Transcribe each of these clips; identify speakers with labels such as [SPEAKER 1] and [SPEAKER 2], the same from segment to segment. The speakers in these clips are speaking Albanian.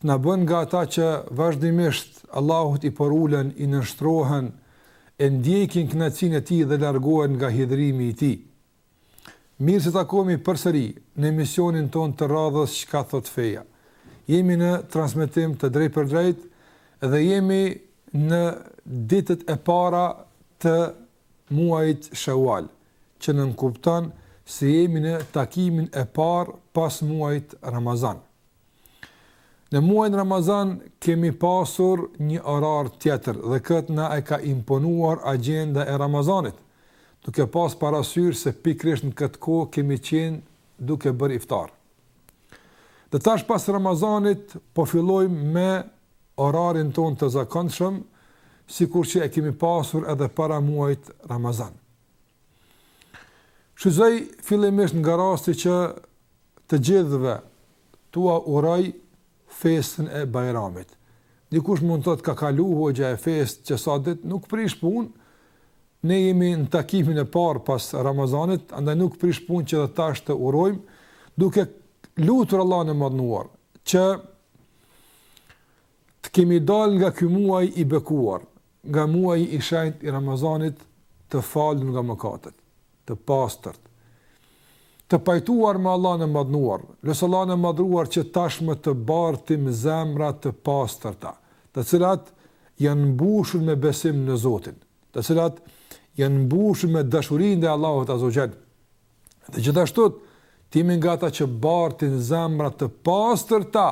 [SPEAKER 1] Të na bëjë nga ata që vazhdimisht Allahut i porulen, i nënshtrohen, e ndjekin kënaqësinë e Tij dhe largohen nga hidhërimi i Tij. Mirë se takohemi përsëri në emisionin tonë të radhës Çka thotë feja. Jemi në transmetim të drejtpërdrejtë dhe jemi në ditët e para të muajit Sheual, që nënkupton se jemi në takimin e parë pas muajit Ramazan. Në muajin Ramazan kemi pasur një orar tjetër dhe këtë na e ka imponuar agjenda e Ramazanit, duke pas parasysh se pikërisht në këtë kohë kemi qenë duke bërë iftar. Dhe tash pas Ramazanit po fillojmë me orarin tonë të zakonshëm, sikur që e kemi pasur edhe para muajit Ramazan. Shfrytëzoj fillimisht nga rasti që të gjithëve t'ua uroj festën e Bajramit. Dikush mund të thotë ka kalu hoxha e festa qe sa ditë nuk prish punë, ne jemi në takimin e parë pas Ramazanit, andaj nuk prish punë që dhe tash të urojmë, duke lutur Allahun e Madhnuar, që të kemi dal nga ky muaj i bekuar, Nga muaji i shenjtë i Ramazanit të falur nga mëkatet, të pastërt, të pajtuar me Allahun e Madhnuar, lus Allahun e Madhnuar që tashmë të bartim zemra të pastërta, të cilat janë mbushur me besim në Zotin, të cilat janë mbushur me dashuri ndaj Allahut Azza wa Jall. Dhe gjithashtu të jemi nga ata që bartin zemra të pastërta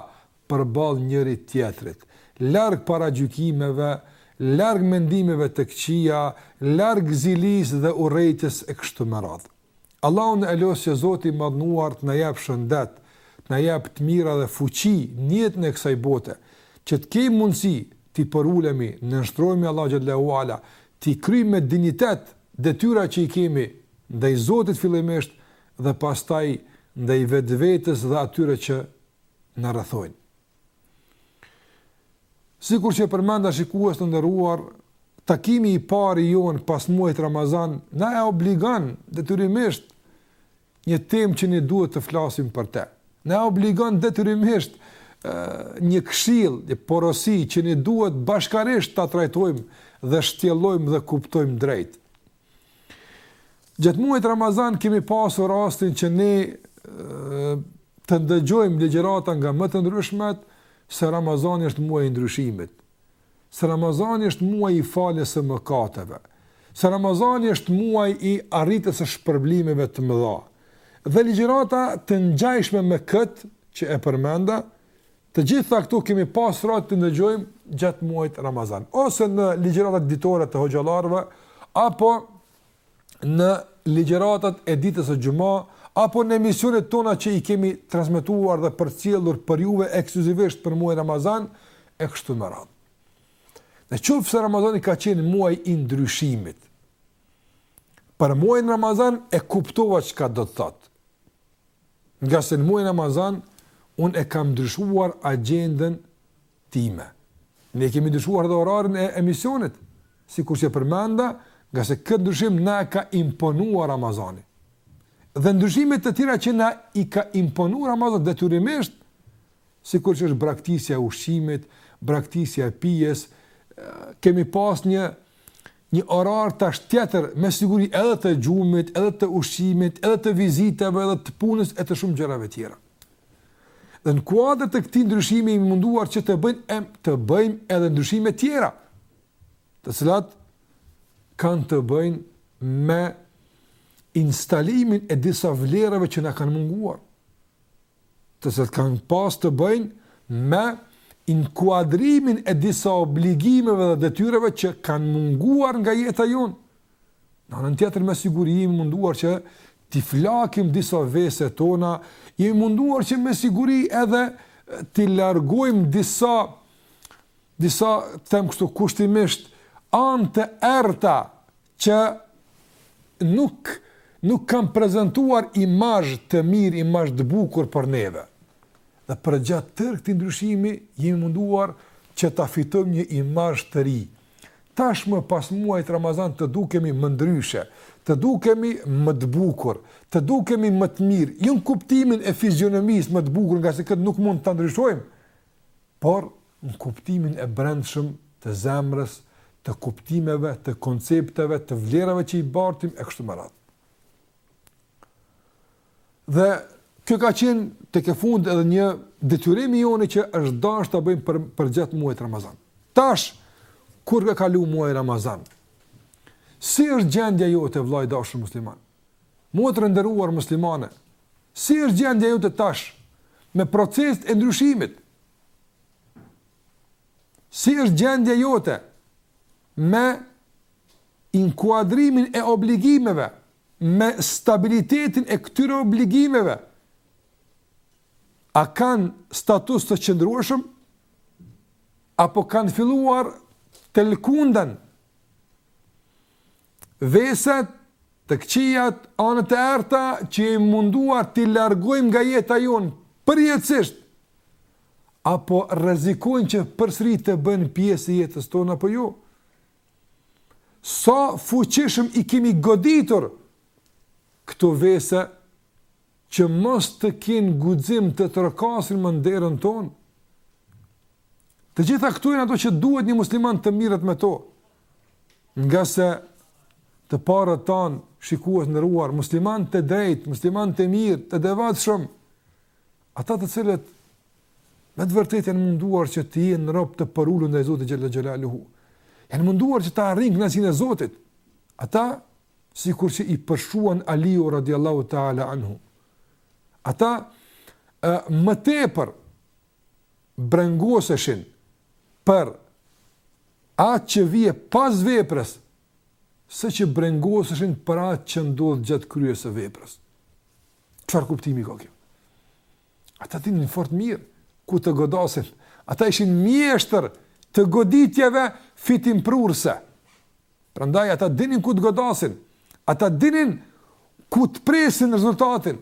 [SPEAKER 1] përballë njëri tjetrit, larg paragjykimeve, larg mendimeve të këqija, larg zilisë dhe urrejtjes e kështu me radhë. Allahun e lus që Zoti i Madhnuar të na japë shëndet, të na japë të mira dhe fuqi në jetën e kësaj bote, që të kemi mundësi t'i përulemi, nënshtrohemi Allahut xhel-le ue ala, t'i kryejmë me dinjitet detyrat që i kemi ndaj Zotit fillimisht dhe pastaj ndaj vetvetes dhe atyre që na rrethojnë. Sikur që përmenda shikues të nderuar, takimi i parë i jonë pas muajit Ramazan na e obligon detyrimisht një temë që ne duhet të flasim për të. Na e obligon detyrimisht një këshillë, një porosi që ne duhet bashkarisht ta trajtojmë dhe shtjellojmë dhe kuptojmë drejt. Gjatë muajit Ramazan kemi pasur rastin që ne të ndëgjojmë ligjërata nga më të ndryshmet se Ramazani është muaj i ndryshimit. Se Ramazani është muaj i faljes së mëkateve. Se Ramazani është muaj i arritjes së shpërblimeve të mëdha. Dhe ligjërata të ngjashme me këtë që e përmenda Të gjitha këtu kemi pas rast t'i dëgjojmë gjatë muajit Ramazan, ose në ligjëratat ditore të hoxhallarëve, apo në ligjëratat e ditës së Xhuma, apo në emisionet tona që i kemi transmetuar dhe përcjellur për juve ekskluzivisht për muajin Ramazan e kështu me radhë. Në qoftë se Ramazani ka qenë muaj i ndryshimit. Për muajin Ramazan e kuptova çka do të thotë. Ngase në muajin Ramazan unë e kam ndryshuar agjendën time. Ne kemi ndryshuar edhe orarin e emisionit, sikur që përmenda, ngase këtë ndryshim na e ka imponuar Ramazani. Dhe ndryshime të tjera që na i ka imponuar Ramazani detyrimisht, sikur që është braktisja e ushqimit, braktisja e pijes, kemi pas një Një orar tash tjetër me siguri edhe të gjumit, edhe të ushqimit, edhe të vizitave, edhe të punës e të shumë gjërave tjera. Dhe në kuadër të këtij ndryshimi jemi munduar që të bëjmë e, të bëjmë edhe ndryshime tjera, të cilat kanë të bëjnë me instalimin e disa vlerave që na kanë munguar. të cilat kanë pas të bëjnë me inkuadrimin e disa obligimeve dhe detyreve që kanë munguar nga jeta jonë. Në anën tjetër me siguri jemi munduar që t'i flakim disa vese tona, jemi munduar që me siguri edhe t'i largojmë disa, disa, të them kështu kushtimisht, anë të errëta që nuk nuk kanë prezentuar imazh të mirë, imazh të bukur për neve. Dhe përgjatë tërë këtij ndryshimi jemi munduar që ta fitojmë një imazh të ri. Tashmë pas muajit Ramazan të dukemi më ndryshe, të dukemi më të bukur, të dukemi më të mirë, jo në kuptimin e fizionomisë më të bukur, ngase këtë nuk mund ta ndryshojmë, por në kuptimin e brendshëm të zemrës, të kuptimeve, të koncepteve, të vlerave që i bartim e kështu me radhë. Dhe kjo ka qenë tekefundit edhe një detyrim i joni që është dashtë ta bëjmë për, përgjatë muajit Ramazan. Tash, kur ka kalu muaji Ramazan, si është gjendja jote, vëlla i dashur musliman? Motër e nderuar muslimane, si është gjendja jote tash me procesin e ndryshimit? Si është gjendja jote me inkuadrimin e obligimeve, me stabilitetin e këtyre obligimeve? A kanë status të qëndrueshëm? Apo kanë filluar të lëkunden? Veset, të këqijat, anët e errëta që jemi munduar t'i largojmë nga jeta jonë përjetësisht, apo rrezikojnë që përsëri të bëjnë pjesë e jetës tonë apo jo. Sa fuqishëm i kemi goditur këto vese që mos të kenë guxim të trokasin më në derën tonë. Të gjitha këto janë ato që duhet një musliman të merret me to. Ngase të parët tanë shikues të nderuar, muslimanë të drejtë, muslimanë të mirë, të devotshëm, ata të cilët me të vërtetë janë munduar që të jenë robë të përulur ndaj Zotit xhel-le xhelaluhu. Janë munduar që ta arrijnë kënaqësinë e Zotit. Ata, sikurse i përshkruan Aliu radiallahu ta'ala anhu. Ata, e, më tepër, brengoseshin për atë që vjen pas veprës, se që brengoseshin për atë që ndodh gjatë kryerjes së veprës. Çfarë kuptimi ka kjo? Ata dinin fort mirë, ku të godasin. Ata ishin mjeshtër të goditjeve fitimprurëse. Prandaj, ata dinin ku të godasin. Ata dinin ku të presin rezultatin.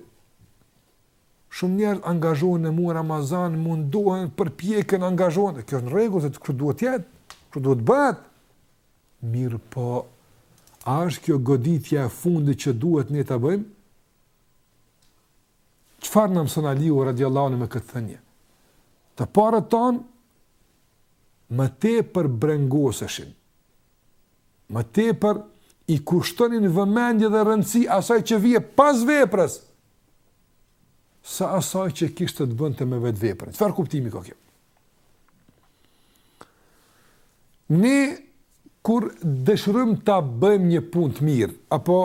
[SPEAKER 1] Shumë njerëz angazhohen në muajin Ramazan, mundohen, përpjeken, angazhohen, kjo është në rregull se kështu duhet të jetë, kështu duhet të bëhet. Mirëpo, a është kjo goditja e fundit që duhet ne ta bëjmë? Çfarë na mëson Aliu radiallahu anhu me këtë thënie? Të parët tanë, më tepër brengoseshin, më tepër i kushtonin vëmendje dhe rëndësi asaj që vjen pas veprës, sa asaj që kishte të bënte me vetë veprën. Çfarë kuptimi ka kjo? Ne kur dëshirojmë ta bëjmë një punë të mirë apo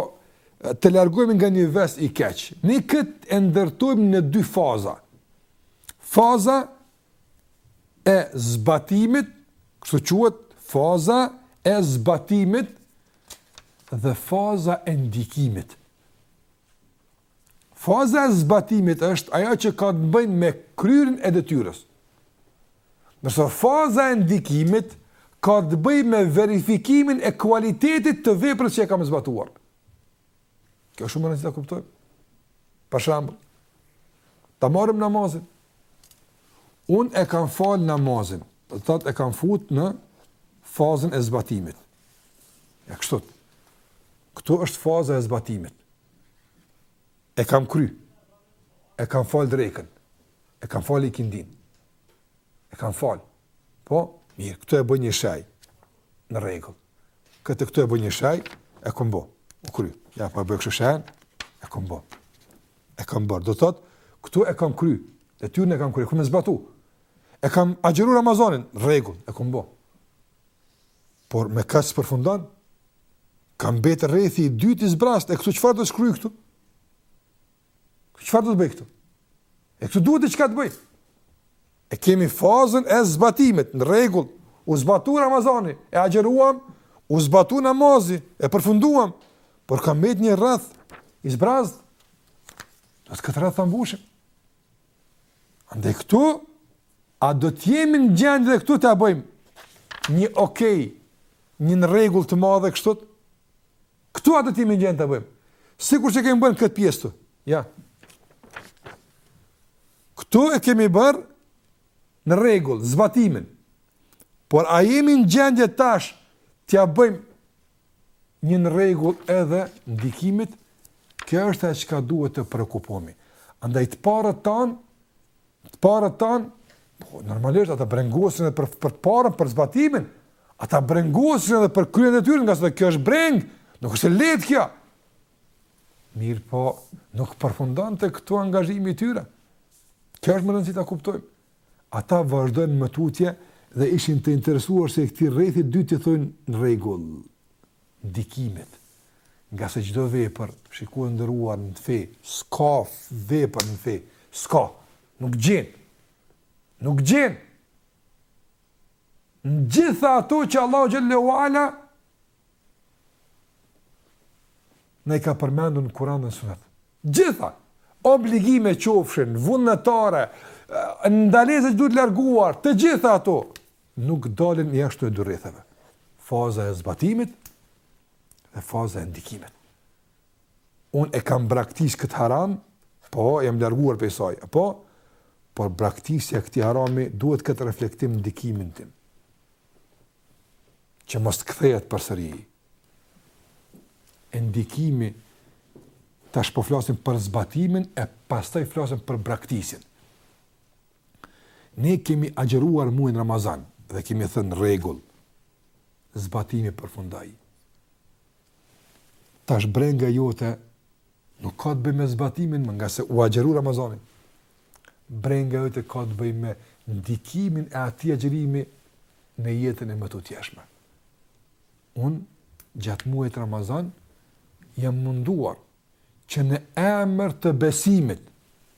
[SPEAKER 1] të largohemi nga një ves i keq, ne këtë e ndërtojmë në dy faza. Faza e zbatimit, kështu quhet faza e zbatimit dhe faza e ndikimit. Faza e zbatimit është ajo që ka të bëjë me kryerjen e detyrës. Ndërsa faza e ndikimit ka të bëjë me verifikimin e kualitetit të veprës që e kam zbatuar. Kjo shumë e rëndësishme ta kuptojmë. Për shembull, ta marrim namazin. Unë e kam fal namazin, do të thotë e kam fut në fazën e zbatimit. Ja kështu. Këtu është faza e zbatimit. E kam kry. E kam fal drekën. E kam fal ikindin. E kam fal. Po, mirë, këtu e bëj një shenj. Në rregull. Këtë këtu e bëj një shenj, e kam bë. U kry. Ja pa po bëj kështu shenj. E kam bë. E kam bër. Do thot, këtu e kam kry. Detyrën e kam kry. E kam zbatu. E kam agjëruar Ramazanin. Rregull, e kam bë. Por me kaq s'përfundon. Ka mbetë rrethi i dytë i zbrazt, e këtu çfarë do të shkruaj këtu? Çfarë do të bëj këtu? E këtu duhet diçka të bëj. E kemi fazën e zbatimit, në rregull, u zbatu Ramazani, e agjëruam, u zbatu namazi, e përfunduam, por ka mbet një rreth i zbrazt. Do të këtë rreth ta mbushim. Andaj këtu, a do të jemi në gjendje dhe këtu ta bëjmë një okej, një në rregull të madhe kështu? Këtu a do të jemi në gjendje të bëjmë? Sikur që kemi bërë këtë pjesë këtu, ja. Këtu e kemi bërë në rregull, zbatimin. Por a jemi në gjendje tash t'ia bëjmë një në rregull edhe ndikimit, kjo është ajo çka duhet të preokupohemi. Andaj të parët tan, të parët tan, po normalisht ata brengosen edhe për për të parën për zbatimin. Ata brengosen edhe për kryerjen e tyre, ngase kjo është breng, nuk është e lehtë kjo. Mirëpo, nuk përfundonte këtu angazhimi i tyre. Kjo është me rëndësi ta kuptojmë. Ata vazhdojnë më tutje dhe ishin të interesuar se këtij rrethi dyt t'i thonë në rregull ndikimit. Ngase çdo vepër, shiko i nderuar në fe, s'ka vepër në fe, s'ka, nuk gjen. Nuk gjen. Në gjitha ato që Allahu xhel-le ve ala Na i ka përmendu në Kuran dhe në sunet. Gjitha, obligime qofshin, vullnetare, ndalesa që duhet larguar, të gjitha ato, nuk dalin jashtë dy rrathëve. Faza e zbatimit dhe faza e ndikimit. Unë e kam braktis këtë haram, po, jam larguar prej saj, po, por braktisja e këtij harami duhet të ketë reflektim ndikimin tim. që mos të kthehet përsëri. E ndikimi, tash po flasim për zbatimin, e pastaj flasim për braktisjen. Ne kemi agjeruar muajin Ramazan, dhe kemi thënë rregull, zbatimi përfundoi. Tash brenga jote Nuk ka të bëjë me zbatimin, ngase u agjëru Ramazani. Brenga jote ka të bëjë me ndikimin e atij agjërimi në jetën e mëtutjeshme. Unë, gjatë muajit Ramazan, jam munduar që në emër të besimit,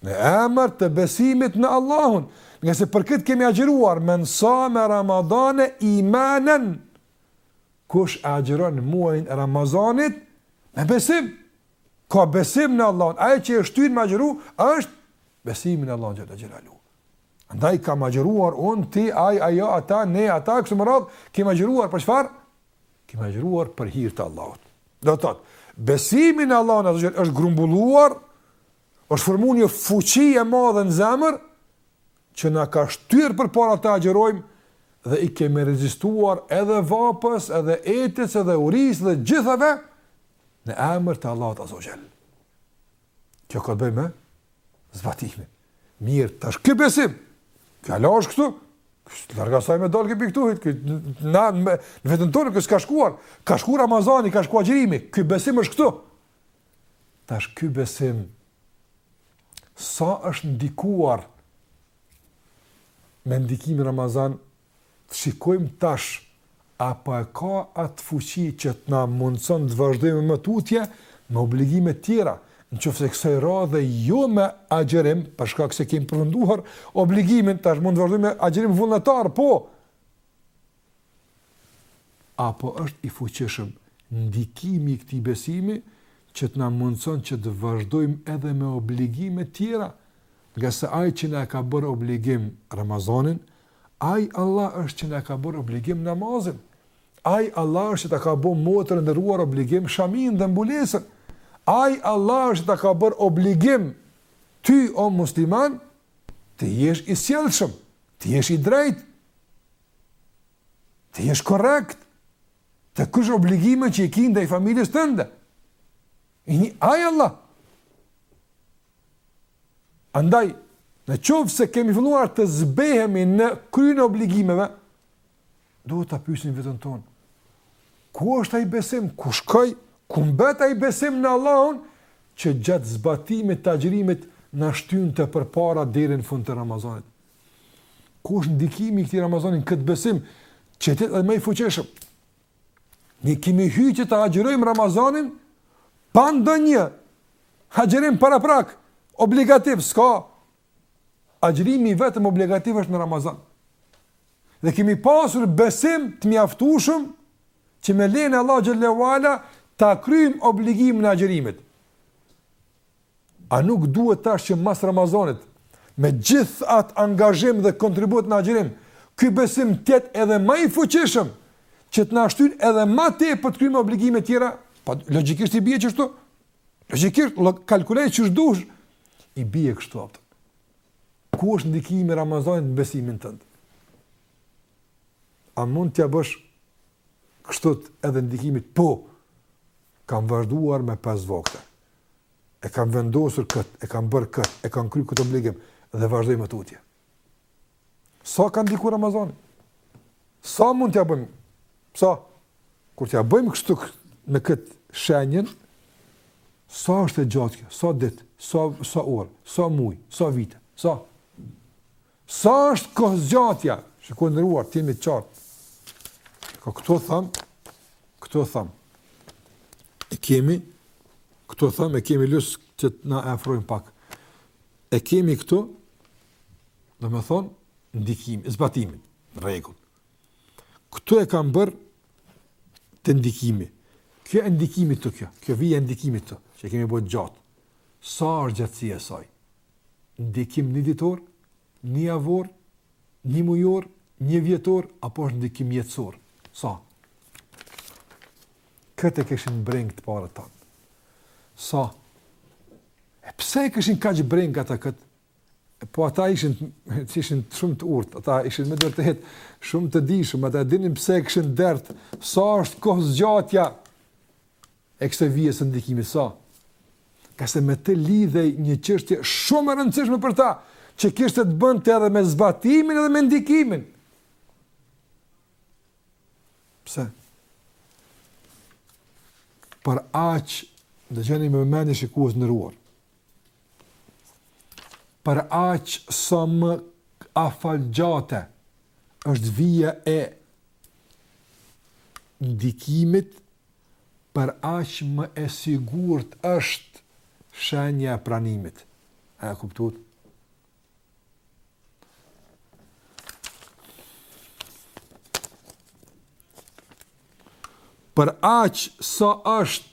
[SPEAKER 1] në emër të besimit në Allahun, ngase për këtë kemi agjëruar, men same Ramadane imanen, Kush e agjëron muajin e Ramazanit me besim, ka besim në Allahun, ai që e shtyn me agjëru është besimi në Allahun xhel-le xhelaluhu. Andaj kam agjëruar unë ti ai ajo ata ne ata kështu me radhë, kemi agjëruar për çfarë? Kemi agjëruar për hir të Allahut. Do të thotë, besimi në Allahun azze ue xhel është grumbulluar, është formuar një fuqi e madhe në zemër, që na ka shtyrë përpara të agjërojmë dhe i kemi rezistuar edhe vapës, edhe etjes, edhe urisë dhe gjithave në emër të Allahut Azze ue Xhel. Kjo ka të bëjë me zbatimin. Mirë, tash ky besim. Ky Allah është këtu. Larg asaj me dalë, kemi pikëpyetje na në vetën tonë që ka shkuar. Ka shkuar Ramazani, ka shkuar agjërimi. Ky besim është këtu. Tash ky besim sa është ndikuar me ndikimin e Ramazanit, të shikojmë tash apo e ka atë fuqi që të na mundëson të vazhdojmë më tutje me obligime tjera, në qoftë se kësaj radhe jo me agjërim, për shkak se e kemi përfunduar obligimin, tash mund të vazhdojmë me agjërim vullnetar, po, Apo është i fuqishëm ndikimi i këtij besimi që të na mundëson që të vazhdojmë edhe me obligime tjera, ngase ai që na e ka bërë obligim Ramazanin, ai Allah është që na e ka bërë obligim namazin, ai Allah është që ta ka bërë motër e nderuar obligim shaminë dhe mbulesën, ai Allah është që ta ka bërë obligim ty o musliman të jesh i sjellshëm, të jesh i drejtë, Të jesh korrekt. Të kryesh obligimet që i ke ndaj familjes tënde. I njëjti Allah. Andaj në qoftë se kemi filluar të zbehemi në kryerjen e obligimeve, duhet ta pyesim veten tonë. Ku është ai besim? Ku shkoi? Ku mbet ai besim në Allahun që gjatë zbatimit të agjërimit na shtynte përpara deri në fund të Ramazanit? Ku është ndikimi i këtij Ramazani në këtë besim që ti je më i fuqishëm? Ne kemi hyrë që të agjërojmë Ramazanin pa ndonjë agjërim paraprak obligativ, s'ka agjërimi i vetëm obligativ është në Ramazan. Dhe kemi pasur besim të mjaftueshëm që me lejen e Allahut xhele ue ala ta kryjm obligimin e agjërimit. A nuk duhet tash që mas Ramazanit, me gjithë atë angazhim dhe kontribut në agjërim, ky besim t'jetë edhe ma i fuqishëm, që të na shtyn edhe ma tepër të kryjmë obligime tjera? Po, po, logjikisht i bie kështu, logjikisht, kalkuloje qysh të dush, i bie kështu prapë. Ku është ndikimi i Ramazanit në besimin tënd? A mund t'ia bësh kështu edhe ndikimit? Po, kam vazhduar me 5 vakte. e kam vendosur kët, e kam bërë kët, e kam kry kët obligim dhe vazhdoj më tutje. Sa ka ndiku Ramazani? Sa mund t'ia bëjmë? Sa? Kur t'ia bëjmë kështu në kët shenjën, sa është e gjatë kjo? Sa ditë? Sa sa orë? Sa muaj? Sa vite? Sa? Sa është kohëzgjatja? Shikues i nderuar, të jemi të qartë. Shiko, këtu thëmë, këtu thëmë. E kemi, këtu thëmë, e kemi lusë që të na efrojnë pak. E kemi këtu, domethënë, ndikim, zbatimin, regull. Këtu e kam bërë të ndikimi. Kjo e ndikimit, kjo, kjo vijë e ndikimit, që e kemi bërë gjatë. Sa është gjatësia e saj? ndikim njëditor, njëjavor, njëmujor, njëvjetor, apo është ndikim jetësor? Sa? Këtë e kishin brengë të parët tanë. Sa? E pse e kishin kaq brengë ata këtë? Po ata ishin, ishin shumë të urtë, ata ishin mendjendritur, shumë të dijshëm, ata e dinin pse e kishin dert, sa është kohëzgjatja, e kësaj vije të ndikimit, sa? Ngase me të lidhej një çështje shumë e rëndësishme për ta, që kishte të bënte edhe me zbatimin edhe me ndikimin. Pse? Për aq, dëgjoni me vëmendje shikues të nderuar, për aq sa më afatgjatë është vija e ndikimit për aq më e sigurt është shenja e pranimit. A e kuptuat? Për aq sa është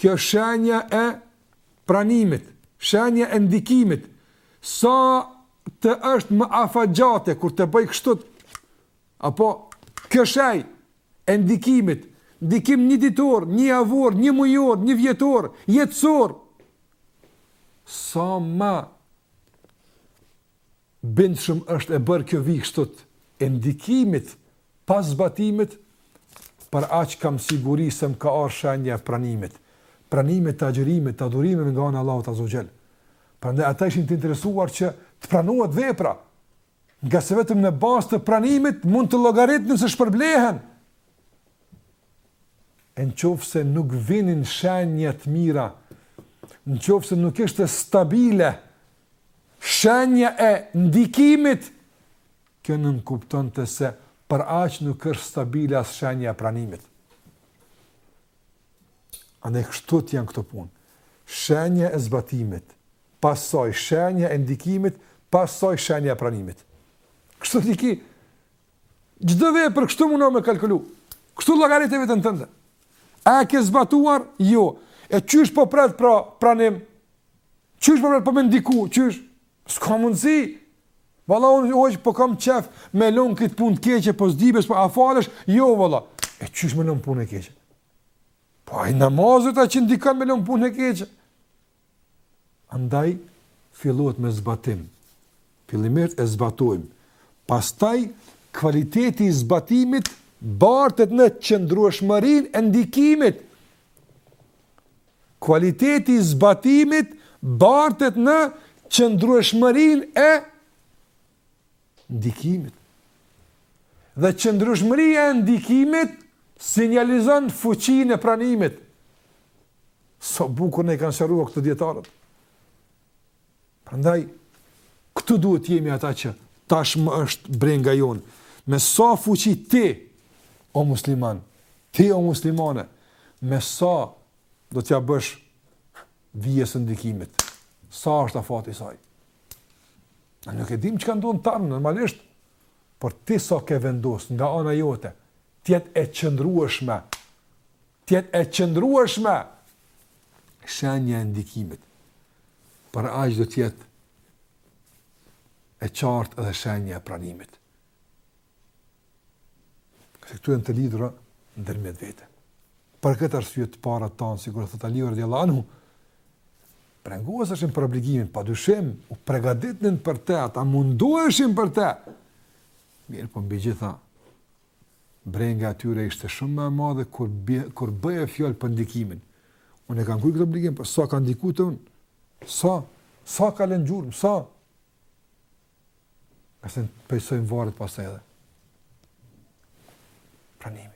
[SPEAKER 1] kjo shenja e pranimit, shenja e ndikimit, sa të është më afatgjate, kur të bëj kështu, apo kjo shenjë, e ndikimit, ndikim një ditor, një javor, një mujor, një vjetor, jetësor, sa ma bindshëm është e bërë kjo vijë kështu e ndikimit pas zbatimit, për aq kam siguri se më ka ardh shenja pranimit, pranimit të agjërimit, të adhurimit nga ana e Allahut Azze ue Xhel. Prandaj ata ishin të interesuar që të pranohet vepra, Ngase vetëm në bazë të pranimit mund të llogaritnin se shpërblehen. E në qoftë se nuk vinin shenja të mira, në qoftë se nuk ishte stabile, shenja e ndikimit, kjo nënkuptonte se për aq nuk është stabile as shenja e pranimit. Andaj kështu t'janë këto punë. Shenja e zbatimit, pas saj shenja e ndikimit, pas saj shenja e pranimit. Kështu t'i ki, çdo vepër kështu munu me kalkulu. Kështu llogarite veten tënde. A ke zbatuar? Jo. E qysh po pret pra pranim? Qysh po pret pra me ndiku? Qysh? S'ka mundësi! Valla unë hoxhë po kam qef me lan këtë punë të keqe, po s'di qysh, po a falesh, jo valla. E qysh me lan punën e keqe? Po ai namazi të ndikon me lan punën e keqe? Andaj, fillohet me zbatim. Fillimisht e zbatojmë. Pastaj, kvaliteti i zbatimit bartet në qëndrueshmërinë e ndikimit. Kvaliteti i zbatimit bartet në qëndrueshmërinë e ndikimit. Dhe qëndrueshmëria e ndikimit sinjalizon fuqinë e pranimit. Sa bukur na i kanë sqaruar këto dijetarët. Prandaj këtu duhet të jemi ata që tashmë është brenga jonë. Me sa fuqi ti o musliman, ti o muslimane, me sa do t'ia bësh vijës së ndikimit. Sa është afati i saj? Ne nuk e dimë çka ndodh tanë, normalisht, por ti sa ke vendosë nga ana jote, t'jetë e qëndrueshme të jetë e qëndrueshme shenja e ndikimit. Për aq do të jetë e qartë edhe shenja e pranimit. Se këto janë të lidhura ndërmjet vete. Për këtë arsye të parët tanë, sikur thotë Aliu radiallahu anhu, brengoseshin për obligimin, pa dyshim, u pregaditnin për te, ata mundoheshin për te. Mirëpo mbi gjitha, brenga e tyre ishte shumë më e madhe kur bë kur bëhej fjalë për ndikimin. Unë e kam kryer këtë obligim, po sa ka ndikuar te unë? Sa? Sa ka lënë gjurmë? Sa? Nga kjo mësojmë varet pastaj edhe pranimi.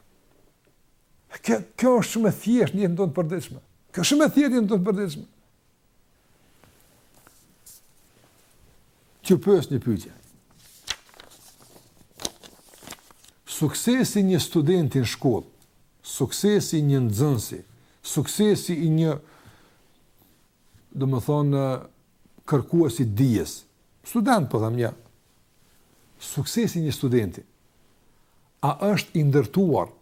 [SPEAKER 1] Kjo, kjo është shumë e thjeshtë në jetën e përditshme. Kjo është shumë e thjeshtë në jetën e përditshme. Po pyes një pyetje. Suksesi i një studenti në shkollë, suksesi i një nxënësi, suksesi i një, domethënë, kërkuesi dijes, student po them ja. Suksesi i një studenti a është i ndërtuar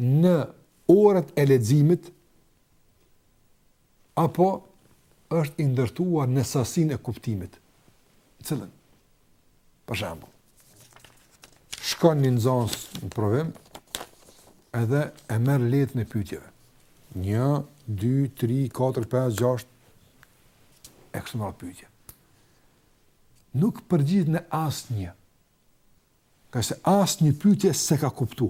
[SPEAKER 1] në orët e leximit Apo është i ndërtuar në sasinë e kuptimit. Cilën? Për shambull, shkon një nxans në provim edhe e merë letrën e pytjeve. Një, dy, tri, katër, pesë, gjashtë, e kështu me radhë pytje. Nuk përgjigjet në asnjë. Ngase asnjë pytje s'e ka kuptu.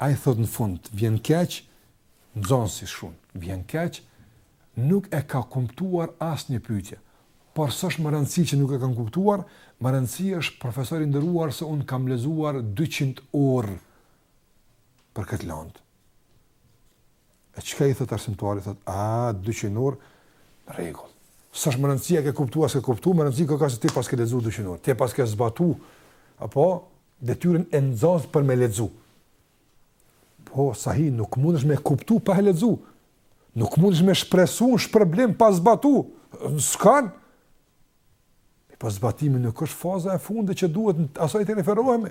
[SPEAKER 1] Ai i thotë në fund, vjen keq, nxënësi shumë, vjen keq, nuk e ke kuptuar asnjë pytje. Por s'është me rëndësi që nuk e kam kuptuar, me rëndësi është profesor i nderuar se unë kam lexuar 200 orë për këtë landë. E çka i thotë arsimtari, thotë, a, dyqind orë, në rregull. S'është me rëndësi a ke kuptuar a s'ke kuptuar, me rëndësi ka se ti paske lexuar dyqind orë, ti paske zbatu apo detyrën e nxënësit për me lexu. Po, sahi, nuk mundesh me kuptu pa e lexu. Nuk mundesh me shpresu në shpërblim pa zbatu. S'ka, po zbatimi nuk është faza e fundit që duhet asaj të referohemi.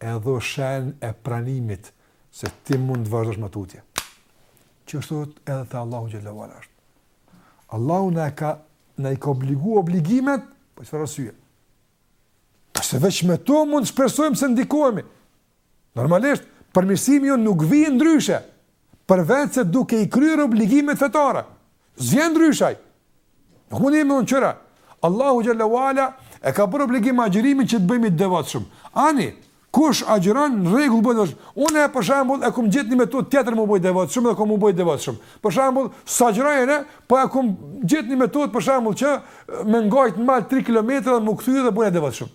[SPEAKER 1] edhe shenjën e pranimit se ti mund të vazhdosh më tutje. Kështu edhe te Allahu xhel-le ve ala është. Allahu na ka na i ka obliguar obligimet, për çfarë arsye? Se veç me to mund të shpresojmë se ndikohemi? Normalisht, përmirësimi jo nuk vjen ndryshe, përveç se duke i kryer obligimet fetare. S'vjen ndryshe ajo. Nuk mund të me njëra. Allahu xhele ve ala e ka bërë obligim agjërimin që të bëhemi të devotshëm. Ani, kush agjëron në rregull bëhet i devotshëm. Unë për shembull e kam gjetë një metodë tjetër me u bë i devotshëm dhe kam me u bë i devotshëm. Për shembull, s'agjëroj po e kam gjetë një metodë për shembull që me nga në mal 3 kilometra dhe me u kthy dhe bëhem i devotshëm.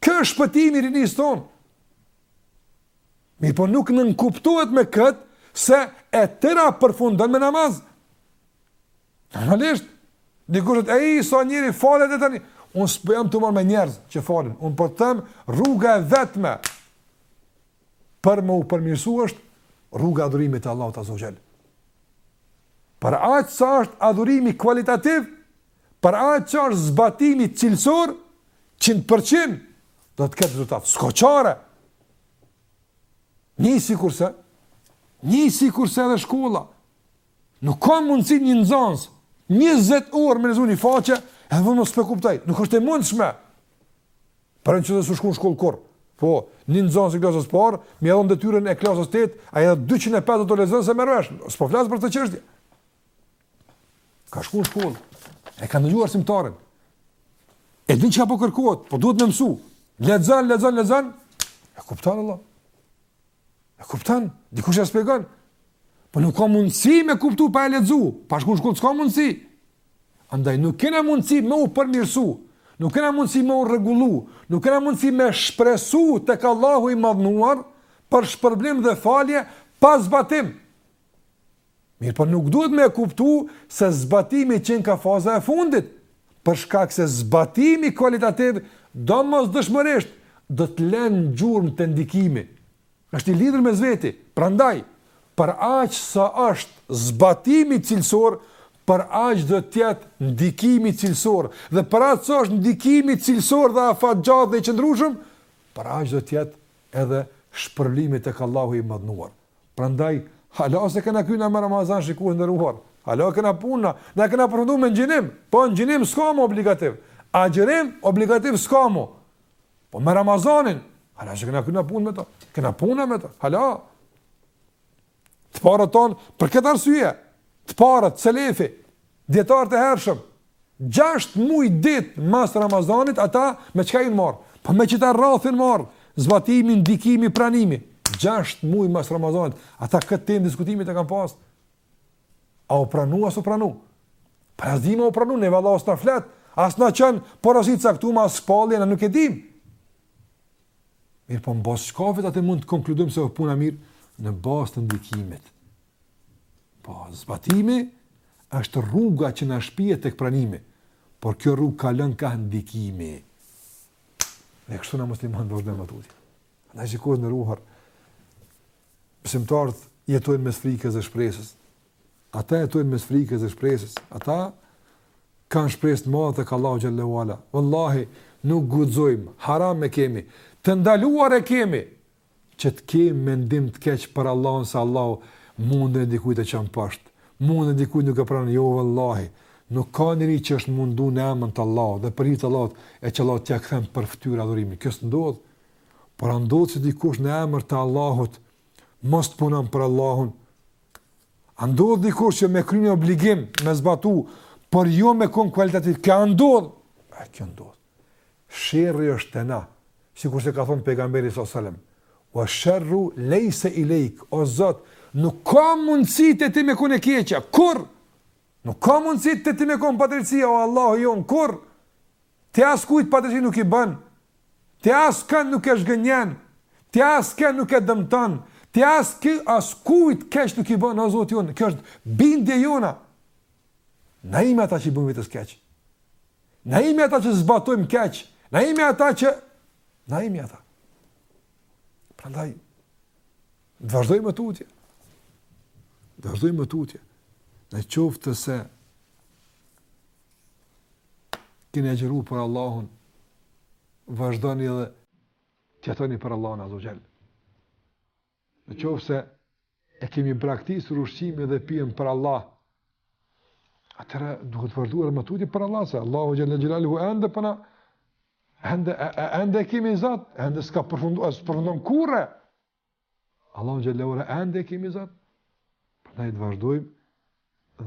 [SPEAKER 1] Ky është shpëtimi i rinisë tonë. Mirëpo nuk nënkuptohet me këtë se e tëra përfundon me namaz. Normalisht, dikush ej, sa njeri falet e tani, unë s'po jam tu u marrë me njerëz që falen, unë po them rruga e vetme për me u përmirësu është rruga e adhurimit të Allahut azze ve xhel. Për aq sa është adhurimi kualitativ, për aq sa është zbatimi cilësor, qind për qind, do të ketë rezultat, s'ka çare. Njësikurse, njësikurse edhe shkolla, nuk ka mundësi një nxënës, njëzet orë me lexu një faqe, edhe me thënë s'po e kuptoj, nuk është e mundshme. Por edhe në qoftë se s'ka shku në shkollë kurrë, po, një nxënës i klasës së parë, me ia dhënë detyrën e klasës së tetë, ai edhe 250 ta lexon s'e merr vesh, s'po flas për këtë çështje. Ka shku në shkollë, e ka ndëgju arsimtarin, e din çka po kërkohet, po duhet me mësu, lexon, lexon, lexon, e kupton Allah, e kupton, dikush e shpjegon, po nuk ka mundësi me kuptu pa e lexu, pa shku në shkollë, s'ka mundësi, andaj nuk kena mundësi me u përmirësu, nuk kena mundësi me u rregullu, nuk kena mundësi me shpresu tek Allahu i madhnuar, për shpërblim dhe falje, pa zbatim, Mirëpo nuk duhet me e kuptu se zbatimi qenka faza e fundit, për shkak se zbatimi kualitativ domosdoshmërisht do të lenë gjurmë te ndikimi. është i lidhur mes veti, prandaj, për aq sa është zbatimi cilësor, për aq do të jetë ndikimi cilësor, dhe për aq sa është ndikimi cilësor dhe afatgjatë dhe i qëndrueshëm, për aq do të jetë edhe shpërblimi tek Allahu i madhnuar. Prandaj, hala s'e kena kry na me Ramazan, shikues të nderuar. Hala kena punë, na kena përfundu me ngjinim. Po, ngjinim s'ka më obligativ. Agjërim obligativ s'ka më. Po, me Ramazanin, hala s'e kena kry na punën me to. Kena punë me to, hala. Të parët tonë, për këtë arsye, të parët, selefi, Dijetarët e hershëm, gjashtë muj ditë mas Ramazanit ata me çka jan marr? Po me çita jan marr, zbatimi, ndikimi, pranimi. Gjashtë muj mas Ramazanit, ata këtë temë diskutimit e kanë pas. A u pranu a s'u pranu? Pranimi a u pranu, ne vallahi as me flet, as na çon porosi t'caktume as shpallje, na nuk e dim. Mirëpo në bazë çka fitë atë mund të konkludojmë se o puna mirë në bazë të ndikimit. Po, zbatimi është rruga që na shpie tek pranimi, por kjo rrugë kalon kah ndikimi. Ne kështu na musliman do të tutje. Na shikoj në ruhar. Besimtarët jetojnë mes frikës dhe shpresës. Ata jetojnë mes frikës dhe shpresës. Ata kanë shpresë të madhe tek Allahu xhallahu ala. Wallahi nuk guxojmë, haram e kemi, të ndaluar e kemi, që të kemë mendim të keq për Allahun se Allahu mundin e dikujt e çon poshtë, mundin e dikujt nuk e pranon, jo vallahi, nuk ka njeri që është mundu në emër të Allahut dhe për hir të Allahut e që Allahu t'ia kthen për fytyrë adhurimin. Kjo s'ndodh. Por a ndodh që dikush në emër të Allahut mos të punon për Allahun? A ndodh dikush që me kry obligim, me zbatu, por jo me kon kualitativ? Kjo ndodh. A kjo ndodh. Sherri është te na, sikurse ka thënë pejgamberi sallallahu alajhi wasallam, "Wa sharru laysa ilayk", o Zot, nuk ka mundësi te ti me kon e keqja, kurr. Nuk ka mundësi te ti me kon padrejtësia o Allahu jon, kurr. Ti askujt padrejtsi nuk i bën. Ti askënd nuk e zhgënjen. Ti askënd nuk e dëmton. Ti askë askujt keq nuk i bën o Zot jon. Kjo është bindje jona. Na jemi ata që i bëjmë vetes keq. Na jemi ata që zbatojmë keq, na jemi ata që na jemi ata. Prandaj të vazhdojmë tutje. Të vazhdojmë më tutje. Në qoftë se keni agjëru për Allahun, vazhdoni edhe të jetoni për Allahun Azze ue xhel. Në qoftë se e kemi braktisur ushqimin dhe pijen për Allah, atëherë duhet vazhduar më tutje për Allah, se Allahu xhele xhelaluhu ende për na, ende, ende e kemi Zot, ende s'ka përfundu, as përfundon kurrë, Allahun xhelaluhu ende e kemi Zot, prandaj të vazhdojmë,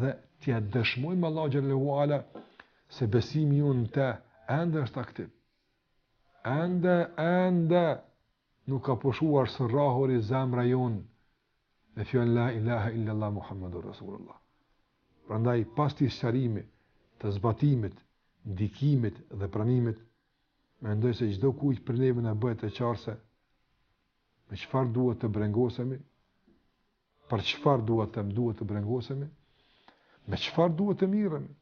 [SPEAKER 1] dhe t'ia dëshmojmë Allahut xhele ue ala, se besimi jonë në te, ende është aktiv, Ende, ende, nuk ka pushuar së rrahuri zemra jonë me fjalën La ilaha illallah Muhammedur Rasulullah. Prandaj pas këtij sqarimi të zbatimit, ndikimit dhe pranimit, mendoj se çdokujt prej neve na bëhet e qartë se me çfarë duhet të brengosemi Për çfarë duhet më duhet të brengosemi? Me çfarë duhet të mirremi?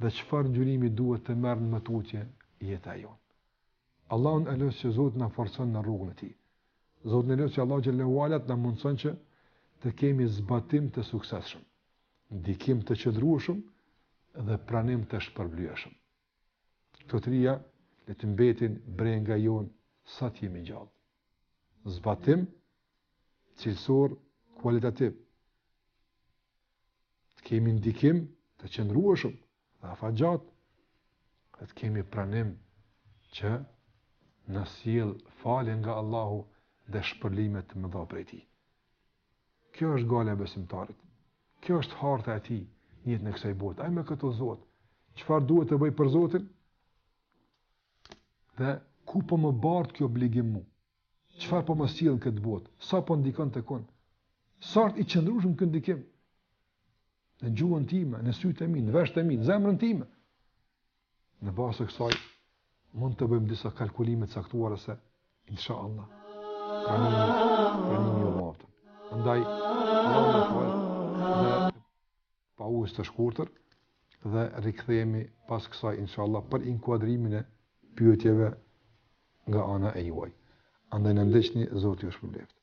[SPEAKER 1] Dhe çfarë ngjyrimi duhet të merr më tutje jeta jonë? Allahun e lus që Zoti të na forcon në rrugën e tij. Zotin e lus që Allahu xhel-le ve ala të na mundëson që të kemi zbatim të sukseshëm, ndikim të qëndrueshëm dhe pranim të shpërblyeshëm. Këto tria, le të mbetin brenga jonë sa të jemi gjallë. Zbatim, cilësor, kualitativ. Të kemi ndikim të qëndrueshëm dhe afatgjatë, dhe të kemi pranim që na sjell faljen nga Allahu dhe shpërblimet të mëdha prej tij. Kjo është gajla e besimtarit. Kjo është harta e tij në jetën e kësaj bote. Ai me këtë udhëzohet. Çfarë duhet të bëj për Zotin? Dhe ku po më bart kjo obligim mu? Çfarë po më sjell në këtë botë? Sa po ndikon tek unë? Sa është i qëndrueshëm ky ndikim? Në gjuhën time, në sytë e mi, në veshët e mi, në zemrën time. Në bazë të kësaj mund të bëjmë disa kalkulime të caktuara se inshallah. Pranimi, pranimi i Allahut. Andaj, një pauzë të shkurtër dhe rikthehemi pas kësaj inshallah për inkuadrimin e pyetjeve nga ana e juaj. Andaj na ndiqni, Zoti ju shpërbleftë.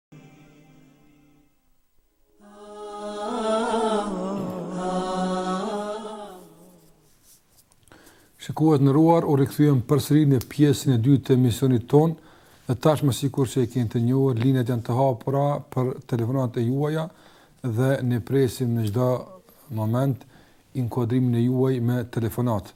[SPEAKER 1] Shikues të nderuar, u rikthyem përsëri në pjesën e dytë të emisionit tonë, dhe tashmë sikur që e keni të njohur, linjat janë të hapura për telefonatat e juaja, dhe ne presim në çdo moment inkuadrimin e juaj me
[SPEAKER 2] telefonatë.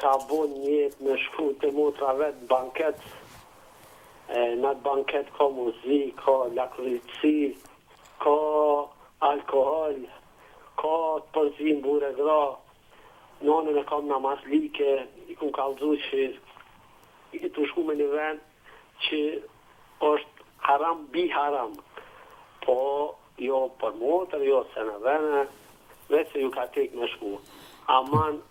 [SPEAKER 2] Ka bo njet me shku te motra vet në banket e në atë banket ka muzik ka lakuriqsi ka alkohol ka përzim burra e gra nanën e kam namazlike i kum kallxu që tu shkue në një ven që osht haram bën haram po jo për motër jo sene vene veq se ju ka tek me shku aman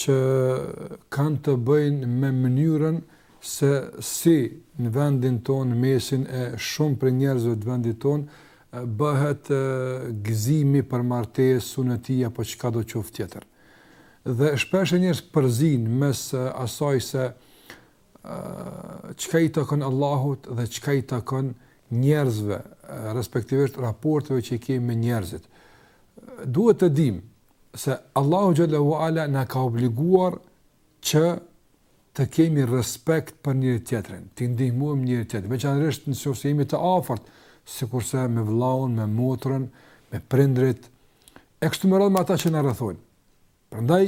[SPEAKER 2] që
[SPEAKER 1] kanë të bëjnë me mënyrën se si në vendin tonë, në mesin e shumë prej njerëzve të vendit tonë, bëhet gëzimi për martesë, suneti apo çka do të qoftë tjetër. Dhe shpesh njerëzit përziejnë mes asaj se çka i takon Allahut dhe çka i takon njerëzve, respektivisht raporteve që i kemi me njerëzit. Duhet të dimë se Allahu xhelle ue ala na ka obliguar që të kemi respekt për njëri tjetrin, të ndihmojmë njëri tjetrin, veçanërisht nëse jemi të afërt, sikurse me vëllaun, me motrën, me prindrit, e kështu me radhë me ata që na rrethojnë. Prandaj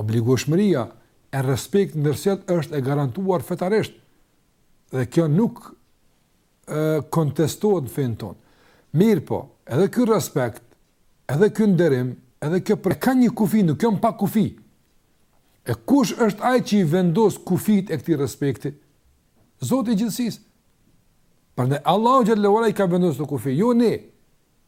[SPEAKER 1] obligueshmëria e respekt ndërsjellë është e garantuar fetarisht. Dhe kjo nuk kontestohet në fenë tonë. Mirëpo, edhe ky respekt, edhe ky nderim, edhe ky për... Ka një kufi, nuk jon pa kufi. E kush është ai që i vendos kufijtë e këtij respekti? Zoti i gjithësisë. Pra Allahu xhelle ue ala i ka vendos këta kufij, jo ne.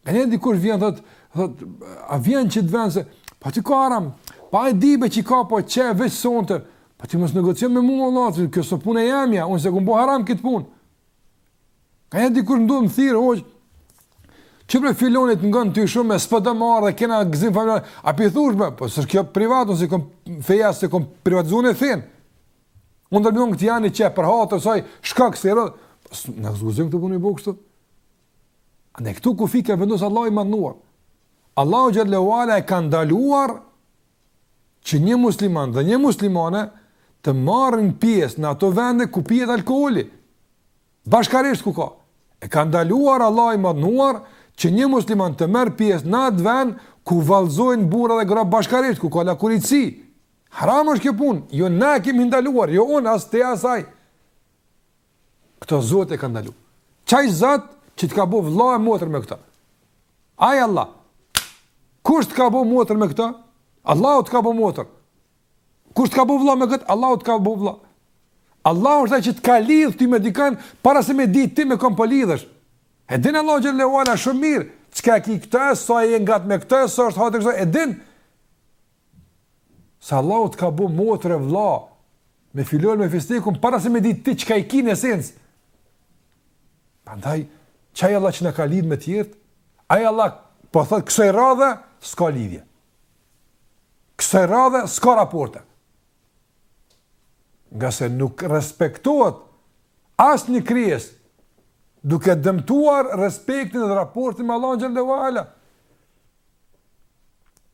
[SPEAKER 1] Dhe një dikush vjen dhe thotë, dhe thotë, a vjen n'qat vend se, pa po ti ka haram, po e di be që ka, po që e veç sonte, pa po ti mos negocio me mua, Allah, të, kjo s'ë punë e jemja, unë s'e kom bo haram këtë punë. Ka një dikush ndu më thirr, hoxhë, që për filonit ngon ty shumë, s'po të marrë dhe kena gëzim familjar, a po i thush me, po s'ë kjo privat, unë si kom feja, s'e kom privatizu fenë, unë dërbion këtë janë i që e përhatër, saj, shka kësë i rëdhë, në gëzim të punë i bukë Andaj këta kufij i ka vendos Allahu i madhëruar. Allahu xhelle ue ala e ka ndaluar që një musliman dhe një muslimane të marrin pjesë në ato vende ku pihet alkooli. Bashkarisht ku ka. E ka ndaluar Allahu i madhëruar që një musliman të merr pjesë në atë vend ku vallëzojnë burra dhe gra bashkërisht ku ka lakuriqësi. Haram është kjo punë. Jo na e kemi ndaluar, jo unë as ti as ai. Këtë Zoti e ka ndalu. Qaj Zot që të ka bo vëlla e motër me këtë. Ai Allah. Kush të ka bo motër me këtë? Allahu të ka bo motër. Kush të ka bo vëlla me këtë? Allahu të ka bo vëlla. Allahu është ai që të ka lidh ty me dikën para se me di ti me kon po lidhesh. E din Allahu xhelle ue ala shumë mirë. Çka ki këtë, sa je ngat me këtë, sa është hatë këtë, e din. Se Allahu të ka bo motër e vla, me filon me fistekun, para se me dit ti qka i ki në esencë. Andaj, qaj Allah që na ka lidh me tjertë, ai Allah po thotë kësaj radhe, s'ka lidhje. Kësaj radhe, s'ka raporte. Ngase nuk respektohet asnjë krijesë, duke dëmtuar respektin dhe raportin me Allahun xhelle ue ala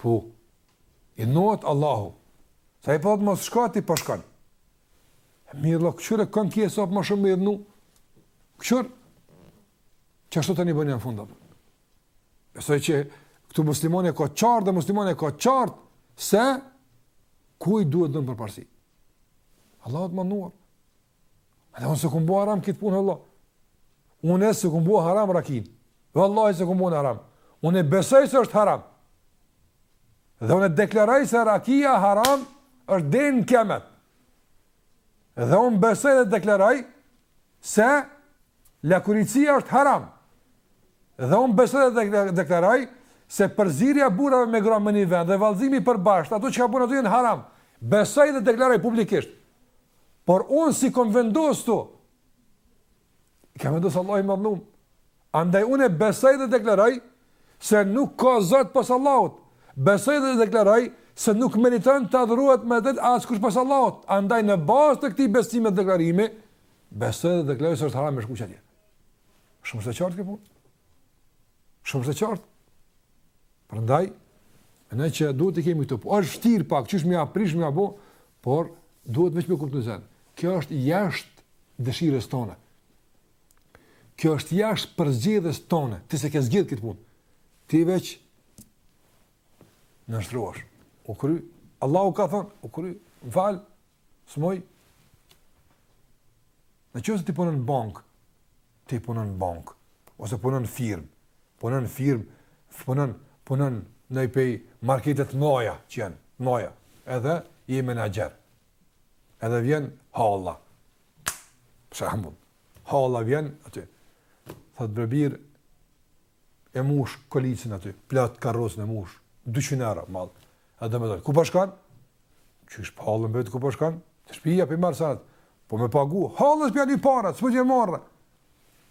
[SPEAKER 1] Po idhnohet Allahu, se ai po thotë mos shko, ti po shkon. Po Mirë, lo, këqyre kënë ki hesap ma shumë me idhnu? Këqyre? Që ashtu tani bonja në funda? Besoj që këtu muslimoni e ka qartë dhe muslimoni e ka qartë se kujt i duhet dhënë përparësi. Allahut të madhëruar. Dhe unë s'e kom bo haram këtë punë, Allah. Unë s'e kom bo haram rakin. Dhe Allah e, s'e kom bo unë haram. Unë e besoj se është haram. Dhe unë e deklaroj se rakia haram është deri në kiamet. Dhe unë besoj dhe deklaroj se lakuriqësia është haram. Dhe unë besoj dhe deklaroj se përzierja e burrave me gra në një vend dhe vallëzimi përbashkët, ato çka bëhen ato janë haram. Besoj dhe deklaroj publikisht. Por unë s'i kom vendosë kto, i ka vendosë Allahu i madhnum, andaj unë e besoj dhe deklaroj, se nuk ka zot pos Allahut, besoj dhe deklaroj, se nuk meriton të adhurohet me dhe askush pos Allahut, andaj në bazë të këtij besimi dhe deklarimi, besoj dhe deklaroj se është haram me shku qatje. Shumë është e qartë kjo punë? Shumë shë të qartë? Prandaj, ne që duhet të kemi këtu, po është vshtirë pak, qysh me ja prish me ja bo, Por, duhet veç me kuptu ni sen, kjo është jashtë dëshirës tonë. Kjo është jashtë përzgjedhjes tonë. Ti s'e ke zgjidhë këtë punë. Ti veç nënshtrohesh. U kry, Allahu ka thonë, u kry, më falë, s'muj. Në qoftë se ti punon në bankë, ti punon në bank, ose punon në firmë, punon në firmë, punon, punon naj prej marketet mdhaja, që janë, mdhaja, edhe je menaxher, edhe vjen halla, për shembull, halla vjen aty, thotë bre bir, e mush kolicën aty, plot karrocën e mush, 200 euro, mall, A do me thonë, ku po shkon? Qysh po po hallën e vet, ku po shkon? Te shpija po i marr senet. Po me pagu, hallës po ja lyp parat, s'po ia marr.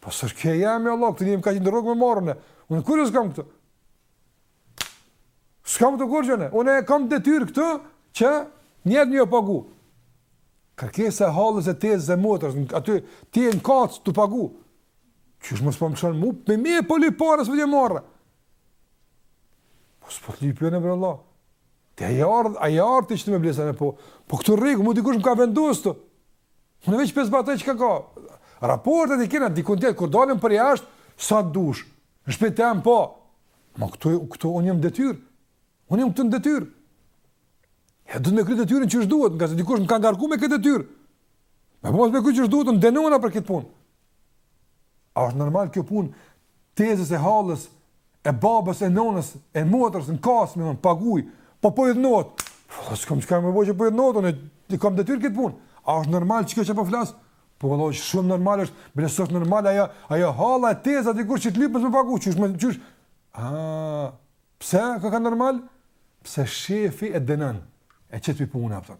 [SPEAKER 1] Po s'është e jemja, Allah, tani më ka qit në rrugë me marrë. Unë çka s'kam këtë? S'kam të kërgjën e. Unë e kam detyrë këto që je me pagu. Kërkesa e hallës e tezes e motërës, aty ti je në kasë tu pagu. Qysh mos s'po më sheh mu, me m'i po lyp pare, s'po i marr. Po s'po të lypi unë bre. Ti a je ardh, a je ardh ti këtu me ble sene, po. Po këtu rri, mu dikush më ka vendosë ktu. Unë veç po zbatoj çka ka. Raportet i kena, dikund tjetë, kur dalim përjashta, sa të dush. Në shpi teme, po. Ma këtu, këtu unë jom në detyrë. Unë jom këtu në detyrë. E, duhet me kry detyrën qysh duhet, ngase dikush më ka ngarku me këtë detyrë. E po mos e kry qysh duhet, unë dënohna për këtë punë. A është normal kjo punë tezës e hallës, e babës, e nonës, e motërës, në kasë, me i thonë, paguj, po po idhnohet, po s'kam çka me bo që po idhnohet, unë e kam detyr këtë punë, a është normal që kjo që po flasë, po vallahi është shumë normal është, bre s'është normal, ajo, ajo hallë, e tezë, aty kur ti i lypsh me pagu, qysh me, qysh, a, pse, ka ka normal, pse shefi e dënon, e qet pi pune, apëton,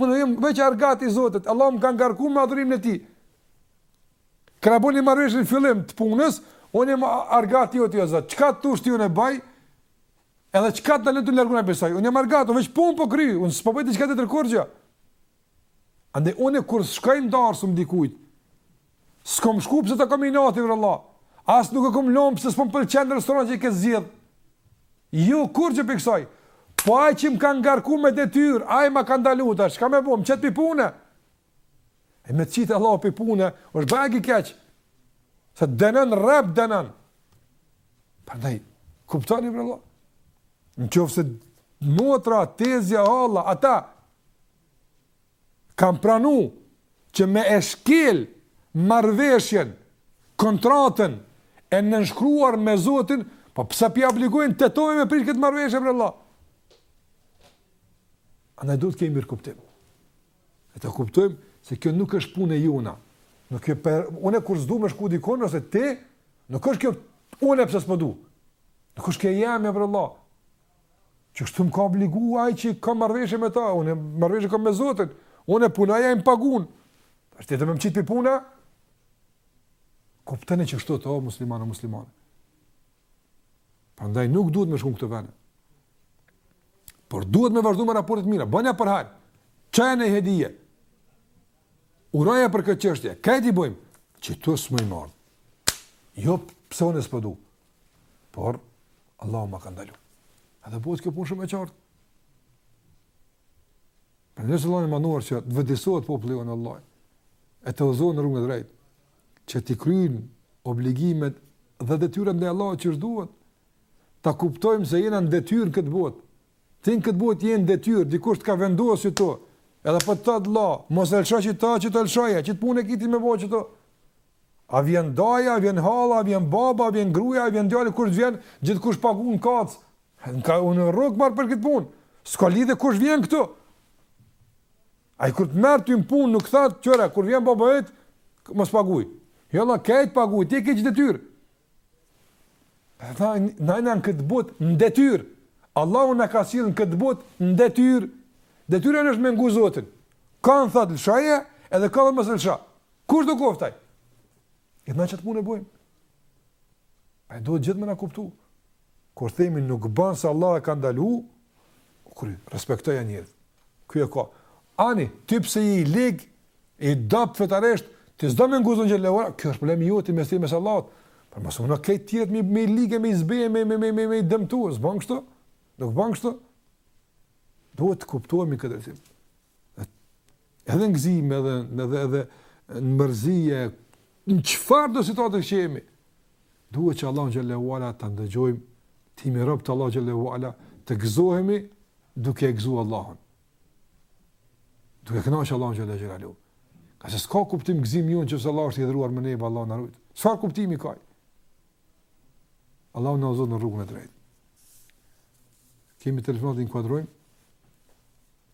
[SPEAKER 1] Unë jam veç argat i Zotit, Allahu më ka ngarku me adhurimin e tij. Kur e boni marrëveshjen n'fillim të punës, unë jam argat i yti, o Zot. Çka të thush ti unë e baj. Edhe çka ndalon ti unë largona prej saj. Unë jam argat, unë veç punë po kry, unë s'po boj diçka tjetër kurgja. Andaj unë kur shkoj n'darsëm dikujt, S'kom shku pse ta kom inati, bre vlla. As nuk e kom lon pse s'po m'pëlqen restorani që e ke zgjedh. Jo, kurgjo pi ksaj. Po ai që më ka ngarku me detyrë, ai ma ka ndalu tash, çka me bo, më qet pi pune. E me t'qitë Allahu pi pune, është bajagi keq. Se dënon, rreptë dënon. Prandaj, kuptoni bre vlla. Në qoftë se motra, tezja, halla, ata, kanë pranu që me e shkel marrëveshjen, kontratën, e nënshkruar me Zotin, po pse po obligojnë të tojnë me prishë këtë marrëveshje bre vlla? A ne duhet t'kemi mirëkuptim. E të kuptojmë se kjo nuk është punë e jona. Nuk e për... Unë kur s'du me shku dikun, ose ti, nuk është kjo unë pse s'po du. Nuk është kjo e jemja bre vlla. Qështu më ka obligu ai që kam marrëveshje me ta, unë marrëveshje kam me Zotin, unë punoj ai më pagun. Tash ti do me m'qit pi pune? Kuptone qështu ti o musliman o muslimane. Prandaj nuk duhet me shku n'këto vende. Por duhet me vazhdu me raporte t'mira, banja për hajr, çoja ni hedije, Uroja për këtë çështje, çka t'i bojmë, qëtu s'muj m'ardhë. Jo pse unë s'po du, po por Allahu ma ka ndalu. Edhe bëhet kjo punë shumë e qartë. Pra e lusim Allahun e madhëruar që të vetëdijësohet populli jonë vlla, e të udhëzohet në rrugën e drejtë, që t'i kryjnë obligimet dhe detyrat ndaj Allahut qysh duhet, ta kuptojmë se jena në detyrë në këtë botë, Ti në këtë botë je në detyrë, dikush të ka vendos qëtu, edhe po të thotë vëlla, mos e lësho qëta, qëta lëshoja, qët punë ki ti me bo qëtu. A vjen daja, a vjen halla, a vjen baba, a vjen gruaja, a vjen djali kush vjen, gjithkush pagun kaq. Ka unë rrogë marr për këtë punë. S'ka lidhje kush vjen këtu. Ai kur të merr ty në punë nuk thotë kqyre kur vjen baba yt, mos paguj. Jo, vlla, ka t'paguj, ti ke qët detyrë. Na jena në këtë botë në detyrë. Allahu na ka sjellë në këtë botë në detyrë. Detyra është me ngu Zotin. Kan thotë lëshoje, edhe kan thotë mos e lësho. Kushdo koftë ai. Edhe na qat punë bëjmë. Ai duhet gjithë me na kuptu. Kur themi nuk bën se Allahu e ka ndalu, kry, respektoja njerëz. Ky e ka. Ani, ty pse je i lig, i dobt fetarisht, ti s'do me ngu Zotin xhalle u ala, kjo është problem i joti mes teje e mes Allahut. Por mos u nxe të tjerët me i ligë me i zbe me me me me me i dëmtu, s'bën kështu. Nuk bën kështu. Duhet të kuptohemi n'këtë drejtim. Edhe n'gzim, edhe edhe edhe në mërzie, në çfarëdo situatë që jemi, Duhet që Allahun xhallahu u ala ta ndëgjojmë, të jemi rob të Allahut xhallahu u ala, të gëzohemi duke e gëzuar Allahun. Duke kënaqur Allahun xhallahu u ala. Se s'ka kuptim gëzimi nëse Allahu është i hidhëruar me ne, Allahu na rujt. Çfarë kuptimi ka ai? Allahu na udhëzoftë në rrugën e drejtë. Kemi telefonatë, e inkuadrojmë.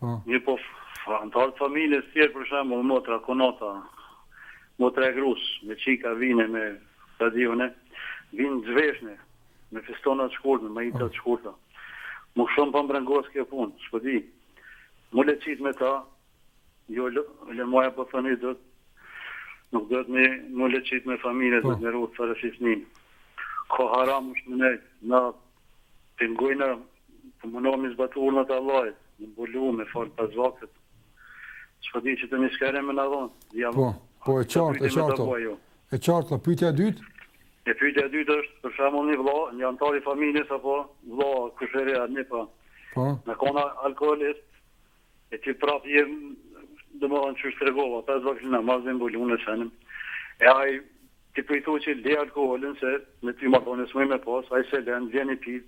[SPEAKER 1] Mirëpo
[SPEAKER 3] anëtarët e familjes tjerë për shembull motra, kunata, motra e grus, me çika vijnë me ça di une, vijnë zhveshun, me fustana të shkurtër, maica të shkurta. Mu shum po m'brengos kjo punë, s'po di. Mu shqit me ta, jo dhe hoxha po thon dot, nuk duhet me u shqit me familje duhet me rujt farefisnin. Ka, haram është me nejt, na pengojna. Po munohem me zbatu urdhrat e Allahit, m'u mbulu, me fal pes vaktet. S'po di qet një sqarim me na dhon. Ja.
[SPEAKER 1] Po, po e qartë, e qartë. E qartë, po pyetja e dytë?
[SPEAKER 3] E pyetja e dytë është, për shembull një vëlla, një anëtar i familjes apo vëlla, kusheri, a nip, a. Po. Me kon alkoolist, E ti prap je domethënë qysh tregova, pesë vakt namaz, e mbulun, unë senem. E atij ti po i thua që le alkoolin se me ty marrëdhënie s'moj me pas, ai s'e len, vjen i pi,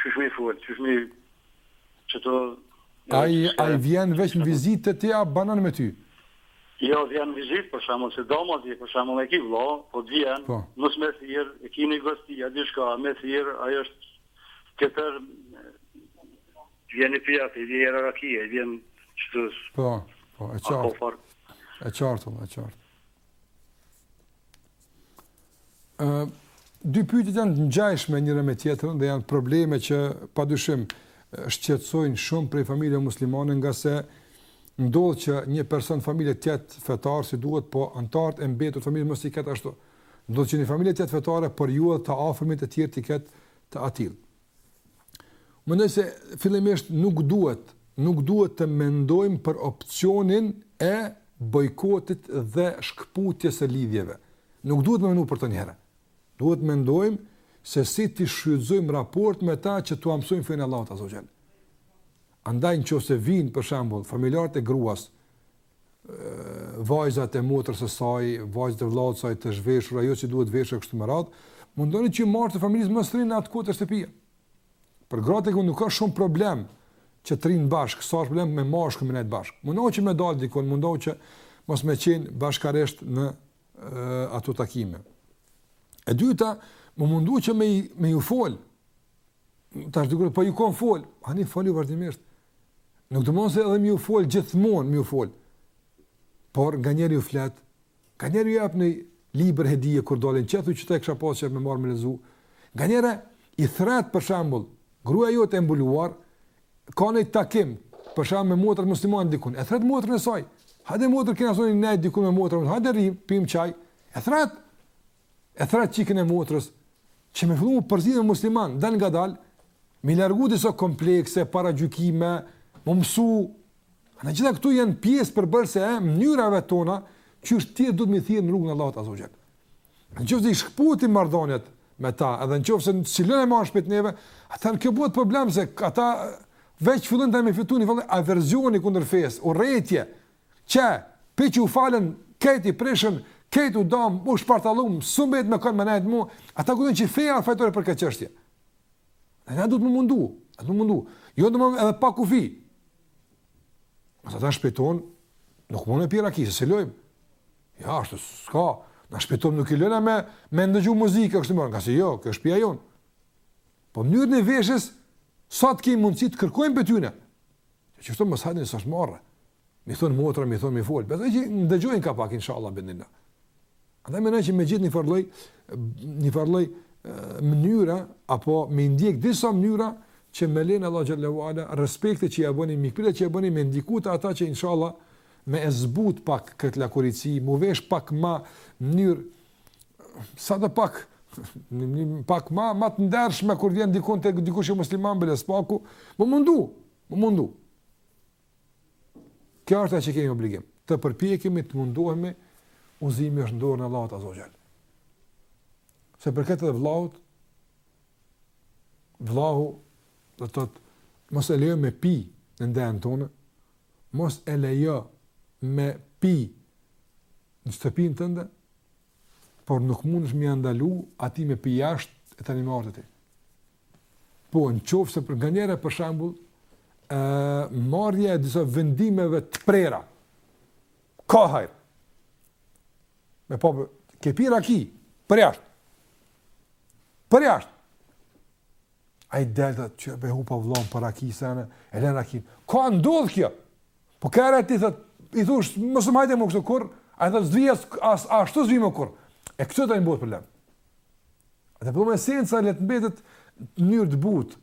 [SPEAKER 3] qysh me i fol, qysh me që të
[SPEAKER 1] Ai ai vjen veç në vizitë te ti a banon me ty?
[SPEAKER 3] Jo, vjen në vizitë për shembull, se dama di, për shembull e ki vëlla, po të vjen, po. mos me thirr, e ki një gosti a diçka, me thirr, ai është tepër I vjen i pijt, i vjen era raki, i vjen qysh.
[SPEAKER 1] Po, po, e qartë. E qartë, e qartë. Uh, dy pyetjet janë të ngjashme njëra me tjetrën dhe janë probleme që padyshim shqetësojnë shumë prej familjeve muslimane ngase ndodh që një person familje të jetë fetar si duhet, po anëtarët e mbetur të familjes mos i ketë ashtu. Ndodh që një familje të jetë fetare, por jo edhe të afërmit e tjerë t'i ketë të atill. Mendoj se fillimisht nuk duhet, nuk duhet të mendojmë për opcionin e bojkotit dhe shkëputjes së lidhjeve. Nuk duhet me mendu për të njëherë. Duhet mendojmë se si t'i shfrytëzojmë raportet me ta që t'ua mësojmë fenë e Allahut azze ue xhel. Andaj në qoftë se vijnë, për shembull, familjarët e gruas, vajzat e motrës së saj, vajzat e vëllaut të saj të zhveshura, jo si duhet veshur kështu me radhë, mundoni që anëtarët e familjes mos rrinë në atë kohë te shtëpia. Për gratë që nuk ka shumë problem që të rrinë bashkë, sa është problem me meshkuj me nejtë bashkë. Mundoni që me dalë dikun, mundoni që mos me qenë bashkërisht në e, ato takime. E dyta, m'u mundu që me, me ju folë, tash dikush, po ju kom folë, ani folju vazhdimisht, Nuk domethënë se edhe me ju folë gjithmonë, me ju folë. Por, nganjëherë ju flet, nganjëherë ju jep një libër hedije, kur dalin qe thu qitë e kisha pasë qejf me marrë me lexu, nganjëherë i thret për shembull, gruja jote e mbuluar, ka një takim, për shembull me motra muslimane dikun, e thret motrën e saj, hajde motër kena sot ni nejë dikun me motra, hajde rrimë, pimë çaj, e thret, e thret çikën e motrës, që me fillu përzi me muslimanë, dalngadalë, me largu disa komplekse, paragjykime, me mësu, të gjitha këto janë pjesë përbërëse e mënyrave tona, qysh ti duhet me i thirrë në rrugën e Allahut azze ve xhel. Në qoftë se i shkëputim marrëdhëniet me ta, edhe në qoftë se në cilën e ma është për neve, atëherë kjo bëhet problem se ata veç fillojnë të me fitu njëfarë averzioni kundër fesë, urrejtje, Qe, pi që u falën, kejt i prishën, kejt u dam, u shpartallum, s'u mbet me kon me nejt mo, ata kujtojnë që feja është fajtore për këtë çështje. Dhe ne duhet m'u mundu, duhet m'u mundu, jo domethënë edhe pa kufi. Ata në shpi tonë nuk munden me pi raki, s'e lejojmë. Ja, ashtu, s'ka, në shpi tonë nuk i lëna me, me ndëgju muzikë, kështu më, ngase jo, kjo është shpia jonë. Po mënyrën e veshjes, sa të kemi mundësi të kërkojmë prej tyne, Të qështu më sajnë nësë është marrë, me i thënë motra, me i thënë me i folë, besoj që ndëgjojnë ka pak, insha Allah, binden. Andaj mendoj që me gjetë njëfarë lloj, njëfarë lloj mënyre, apo me ndjek disa mënyra, që me lejen e Allahut xhel-le ve ala, respekti që ia bëni, mikpritja që ia bëni, me ndiku te ata që insha Allah, me e zbut pak këtë lakurici, m'u vesh pak ma mirë, sado pak pak ma ma të ndershme kur vjen dikun te dikush që musliman bile s'paku m'u mundu m'u mundu kjo është ajo që kemi obligim të përpjekemi të mundohemi udhëzimi është në dorën e Allahut azze ve xhel. Sa i përket edhe vllaut, vllau duhet të mos e lejojë me pi në ndejën tonë, mos e lejo me pi në shtëpinë tënde, por nuk mundesh me ia ndalu atij me pi jashtë e tani me ardhë te ti. Po në qoftë se për nganjëherë për shembull, ë marrja e disa vendimeve të prera. Ka hajr. Me po ke pi raki, përjashtë. Përjashtë. Aj del tash e më e pa vllan po raki sene, e lën rakin. Ka ndodh kjo. Po kur ti thu, i thush mos më hajde më këtu kurrë, ai thot s'vi as, as ashtu s'vi më kurrë. E këtu do të bëhet problem. Dhe prapë esenca le të mbetet në mënyrë të butë.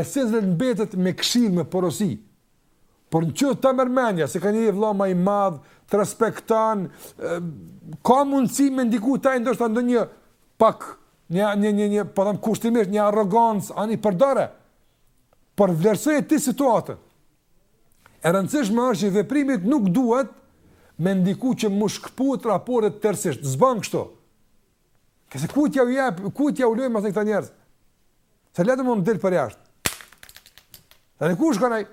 [SPEAKER 1] Esenca le të mbetet me këshill, me porosi. Por në qoftë të merr mendja, se je një vla ma i madhë, të respektan, ka mundësi me ndiku te ai, ndoshta ndonjë pak Një, një, një, një, po them kushtimisht një arrogancë, ani përdore. Por vlerësoje ti situatën. E rëndësishme është që veprimi yt nuk duhet me ndiku që m'i shkëput raportet tërsisht, s'ban kështu. Se kujt ja u jep, kujt ja u lajmë masnej këta njerëz? Se leht e ke me dalë përjashtë. Dhe në ku shkon aj?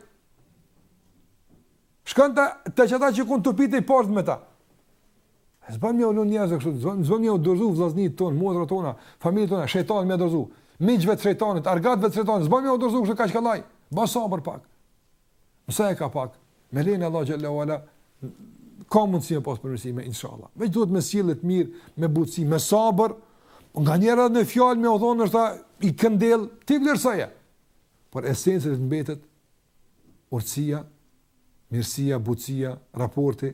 [SPEAKER 1] Shkon te, te qata që kanë tu pi të parë me ta. S'ban me ua lënë njerëzve kështu, s'ban, s'ban me ia dorëzu vllaznit ton, motrat tona, familjet tona, shejtanit me ia dorëzu. Miqve t'shejtanit, argatve t'shejtanit, s'ban me ua dorëzu kështu kaq kollaj. Ba sabër pak. Mëso edhe pak. Me lejen e Allahut xhelle ue ala ka mundësi me pas përmirësime inshallah. Me dua, me sjellje të mirë, me butësi, me sabër. Po nganjëherë një fjalë me ua thonë që i këndell, ti vlerësoje. Por esenca e mbetet urtësia, mirësia, butësia, raporti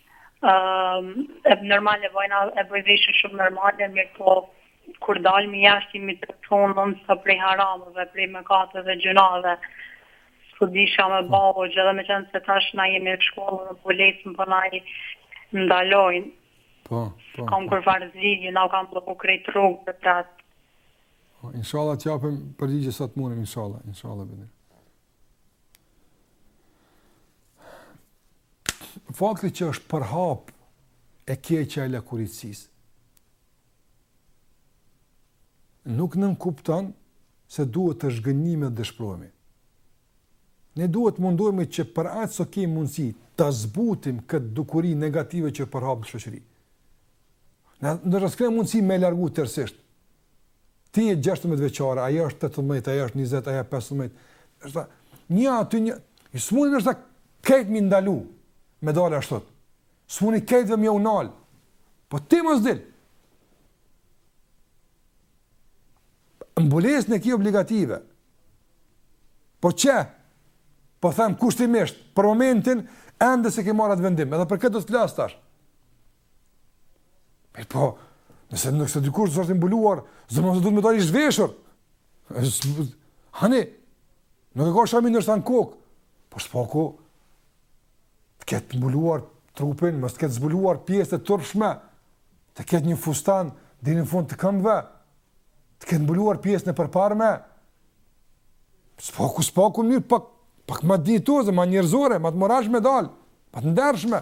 [SPEAKER 1] Ëm, e
[SPEAKER 4] normale vajzave, veshen shumë normale, mirëpo kur dalmi jashtë jemi të rrethunë nër sa prej haramëve, prej mëkateve dhe gjynaheve. S'po di çka me ba hoxhë, dhe meqenëse tash na jemi në shkollë dhe mbulesën po na i ndalojnë.
[SPEAKER 1] Po, po.
[SPEAKER 4] S'kam kurrfarë zgjidhje, na u kanë blloku krejt rrugët pra.
[SPEAKER 1] Po, inshallah t'japim përgjigje sa të munim, inshallah, inshallah, bëni. Fakti që është përhap e keqja e lakuriqësisë, nuk nënkupton se duhet të zhgënjehemi dhe dëshprohemi. Ne duhet mundohemi që për aq sa kemi mundësi ta zbutim këtë dukuri negative që u përhap në shoqëri. Nëse s'kem mundësi me e largu tërsisht, Ti je gjashtëmbëdhjetë vjeçare, ajo është tetëmbëdhjetë, ajo është njëzet, ajo pesëmbëdhjetë. Është një aty një, s'muni ndoshta këtë me ndalu me dalë ashtu. S'muni krejtve me ua nal. Po ti mos dil. Mbulesën e ki obligative. Po qe? Po them kushtimisht, për momentin ende s'e ke marrë atë vendim, edhe për këtë do të flas tash. Mirë po, nëse nuk se dikush del t'mbuluar, s'duhet me dalë i zhveshur. Ani, nuk e ka shami n'kokë, po së paku, të ketë mbuluar trupin, mos të ketë zbuluar pjesët e turpshme, të ketë një fustan, deri në fund të këmbëve, të ketë mbuluar pjesën e përparme, së paku, së paku, një pak, pak ma dinjitozë, ma njërzore, ma të moralshme dal, ma të ndershme,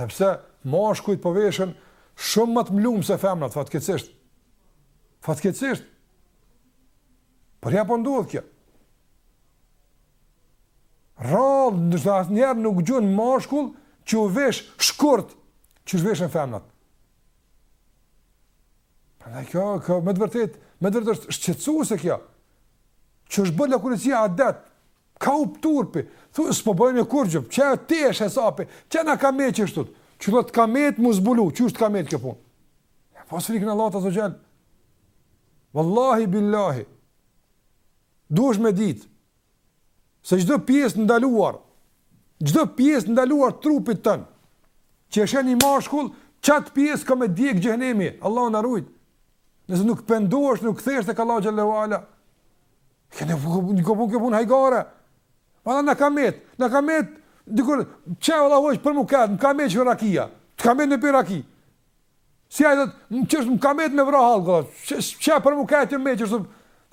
[SPEAKER 1] E pse mashkujt po veshën shumë më të mlum se femnat, fatkeqësisht. Fatkeqësisht. Por ja po ndodh kjo. Rallë, në asnjë herë nuk gjen mashkull që u vesh shkurt qysh veshen femnat. Pra kjo, kjo me të vërtet, me të vërtet është shqetësuese kjo. Që është bo lakuriqësia adet, Ka hup turpi, thu s'po bëjnë kurrgjë, qeti hesapi, që na ka met qështu, a t'ka met m'u zbulu, qysh ka met kjo punë. Ja, po s'e frikën Allahun azze ve xhel. Vallahi, billahi, duhesh me ditë, se çdo pjesë t'ndaluar, çdo pjesë t'ndaluar t'trupit tan, që e sheh ni mashkull, qatë pjesë ka me djeg xhehnemi, Allahu na rujt, nëse nuk pendohesh, nuk kthehesh ka Allahu xhelle ve ala, S'asht ni punë kjo punë hajgare. Valla na ka met, na ka met, dikur, që e valla për më këtë, m'ka met jo rakia, t'ka met me pi raki. Si ai thotë, mu qështu m'ka met me vra halë, valla, që, që e për më këtë e me që është,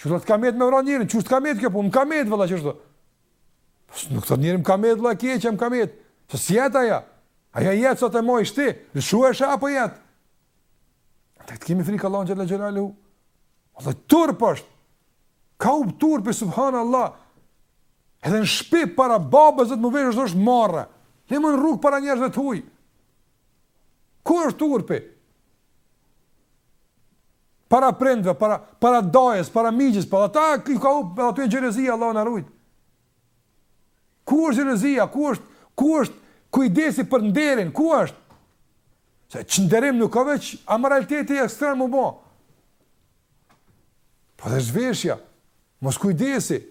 [SPEAKER 1] qështu t'ka met me vra njerin, qështu t'ka met kjo punë, m'ka met, valla, që është. Pas, nuk të njerin, m'ka met, valla, kje që m'ka met, çfar jete aja, a jetë sot e mojë shti, qysh e sheh apo jetë, Të kemi frikë Allahun xhel-le xhelaluhu. Dhe turp është. Ka hup turpi, subhanallah. Edhe në shpi para babës dhe me u vesh është është marre. Lëre më në rrugë para njerzve të huj. Ku është turpi? Para prindve, para, para dajës, para mixhës, para tyne ka hup, dhe aty xhelozia, Allahu na rujt. Ku është xhelozia, ku është, ku është kujdesi për nderin, ku është? Se çnderim nuk â veç amoraliteti ekstrem u bo. Po dhe zhveshja, mos kujdesi,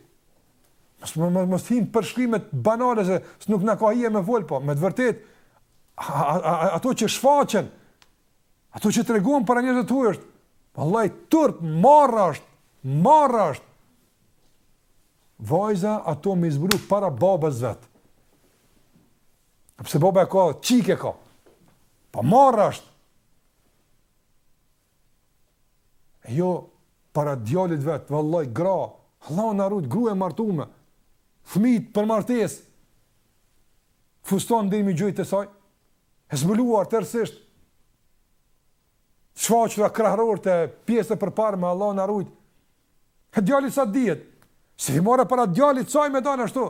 [SPEAKER 1] mos, mos, mos, mos t'hijmë n'përshkrimet banale se nuk na ka hije me folë, po me të vërtet, ato që shfaqen, ato që tregohen para njerzve të huj është, vallahi turp, marre është, marre është, vajza ato me i zbulu para babës vetë, Pse baba e ka, çikë e ka. Pa marre është. E jo, para djalit vet, vëllaj, gra, Allahu na ruajt, gru e martume, fmit për martesë, fustan deri mi gjujtë e saj, e zbuluar tërsisht, shfaqur krahrori te pjesa e përparme Allahu na ruajt, e djalit sa dhjetë, si marre para djalit saj me dalë ashtu,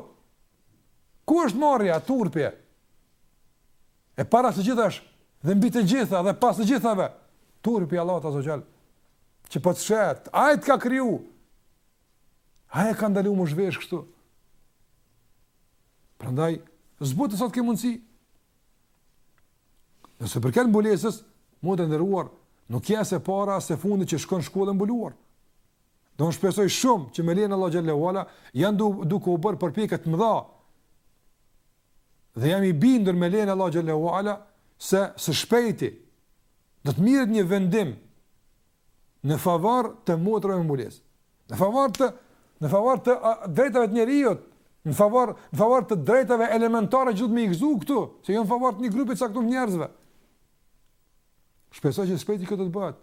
[SPEAKER 1] Ku është marrja, turpje? E para së gjithash, dhe mbi të gjitha, dhe pas të gjithave, turpi Allahut azze ue xhel, që po të sheh, ai të ka kriju, ai e ka ndalu m'u zhvesh kështu. Prandaj, zbute sa t'ke mundësi. Nëse përket mbulesës, motër e nderuar, nuk je as e para, as e fundit që shkon shkollë e mbuluar. Dhe unë shpresoj shumë që me lejen e Allahut xhele ue ala janë du, duke u bërë përpjekje të mëdha. Dhe jam i bindur me lejen e Allahut xhele ue ala se së shpejti do të mirret një vendim në favor të motrave me mbulesë. Në favor të, në favor të a, drejtave të njeriut, në favor, në favor të drejtave elementare që duhet me i gëzu këtu, se jo në favor të një grupi të caktu njerëzve. Shpresoj që së shpejti këtë të bëhet.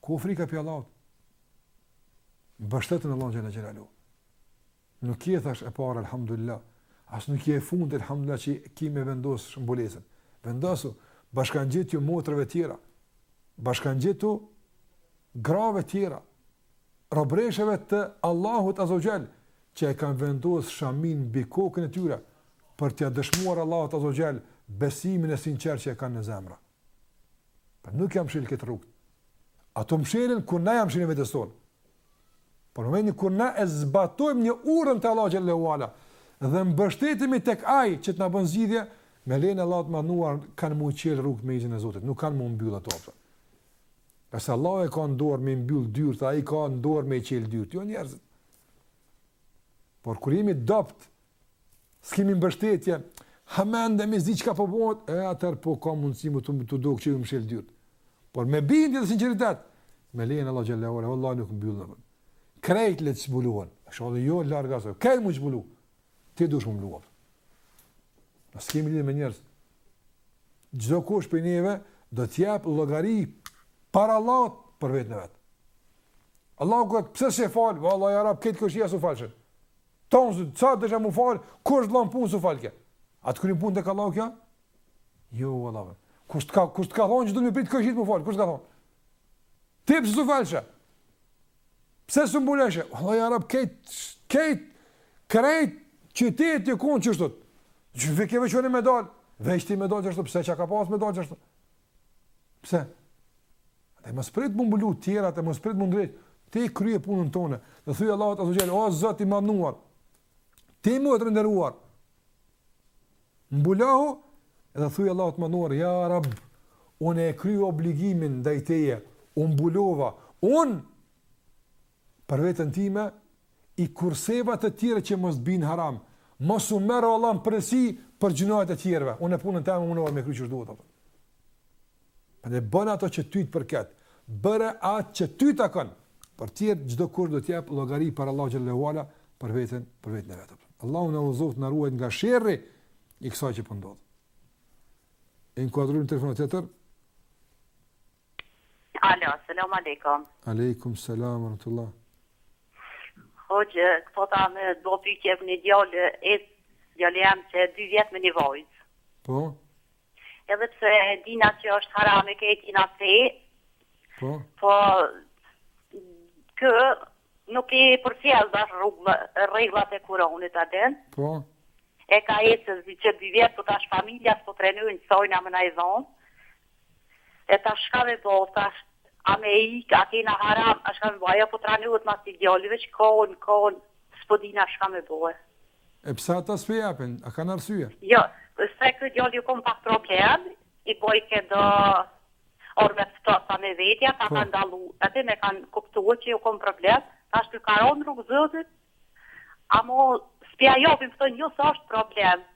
[SPEAKER 1] Ku frika prej Allahut? Mbështetu n'Allah xhele xhelaluhu. Nuk je thashë e para, alhamdulillah. As nuk je e fundit, alhamdulillah, që ki me vendosë sha mbulesën. Vendose, bashkangjitju motrave tjera, bashkangjitu grave tjera, robreshave të Allahut azze ue xhel, që e kanë vendosë shaminë mbi kokën e tyre, për t'ia dëshmuar Allahut azze ue xhel, besimin e sinqertë që e kanë në zemra. Por po nuk ja mshilë këtë rrugë. Ato mshilen kur na ja mshilim vetes tonë. Por në momentin kur na e zbatojmë një urdhën të Allahut xhele ue ala dhe mbështetemi tek ai që të na bën zgjidhje, me lejen e Allahut të madhnuar kanë m'u çelë rrugë me iznin e Zotit, nuk kanë m'u mbyllë ato apet. Sepse Allahu e ka n'dorë me mbyllë dyert, ai e ka n'dorë me çelë dyert, jo njerëzit. Por kur jemi dobët S'kemi mbështetje, hamendemi, s'di çka po bohet, po e atëherë po ka mundësi më të, të doket që u mshelën dyert. Por me bindje dhe sinqeritet, me lejen e Allahut xhele ue ala, Allahu nuk mbyllë në vend. Krejt le të zbulohen, e shë dhe jo larg asaj, krejt m'u zbulu, ti duhesh m'u mlu. Ne s'kemi lidhje me njerëz, çdokush prej neve, do t'jep llogari para Allahut për veten e vet. Allahu këtë, pse s'e fal, vallahi ja Rab, këtë kështë jesë u falëshën. Ton zot, ça desha m'u fal, kush t'lan punë su falke. A të kryen punë tek Allahu kjo? Jo valla. Kush të ka kush të ka thonë që duhet me prit kush hin m'u fal, kush ka thonë? Ti pse su falshe? Pse su mbuleshe? Valla ja rab krejt krejt krejt qyteti ku jan qeshtu. Ju veç ke veç me dal, veç ti me dal qeshtu, pse çka ka pas me dal qeshtu? Pse? Dhe mos prit m'u mbulu tjerat, dhe mos prit m'u ndreq. Ti kryje punën tonde. Dhe thuj Allahut azza xhel, o Zot i madhëruar. Ti motër e nderuar. Mbulohu dhe thuj Allahut madhëruar, ja Rabb, unë e kry obligimin ndaj teje. U mbulova, unë për veten time i kurseva të tjerët që mos të bijnë n'haram, mos më merr o Allah në përgjegjësi për gjynahët e tjerëve, unë punën time mundohem me kry qysh duhet atë. Prandaj bën ato që ty të përket, bëre atë që ty të takon. Për të tjera çdo kush do të jap llogari para Allahut xhallahu ala për veten, për veten e vet. Allahu na udhëzoft na ruajt nga sherri i kësaj që po ndodh. Inkuadrojmë telefonin tjetër.
[SPEAKER 5] Alo, selam alejkum.
[SPEAKER 1] Alejkum selam
[SPEAKER 5] rahmetullah. Hoxhë, deshta me të bo pytje për një djalë, e djali jam qe dy vjetë me një vajzë.
[SPEAKER 1] Po?
[SPEAKER 5] Edhe pse e dina që është haram e kejt qato,
[SPEAKER 1] po?
[SPEAKER 5] Po, ka nuk i përfill dhe rregullat e Kuranit a din?
[SPEAKER 1] Po?
[SPEAKER 5] E ka e qe si qe dy vjetë, po tash familja s'po pranojnë, s'dojnë me na e dhonë, E tash çka me bo tash a me ik a kena haram a çka me bo ajo po tranohet ma këtij djali veq kon kon spo dina çka me bo
[SPEAKER 1] e. E pse ata spe japin a kan arsye.
[SPEAKER 5] Jo se ky djali ju kon pak problem i boj kedo arme të ftohta me veti ata kan dallu aty me kan kuptu që ju kon problem tash ky ka ra në rrug zotit a mo spi ja japin fton jo se asht problem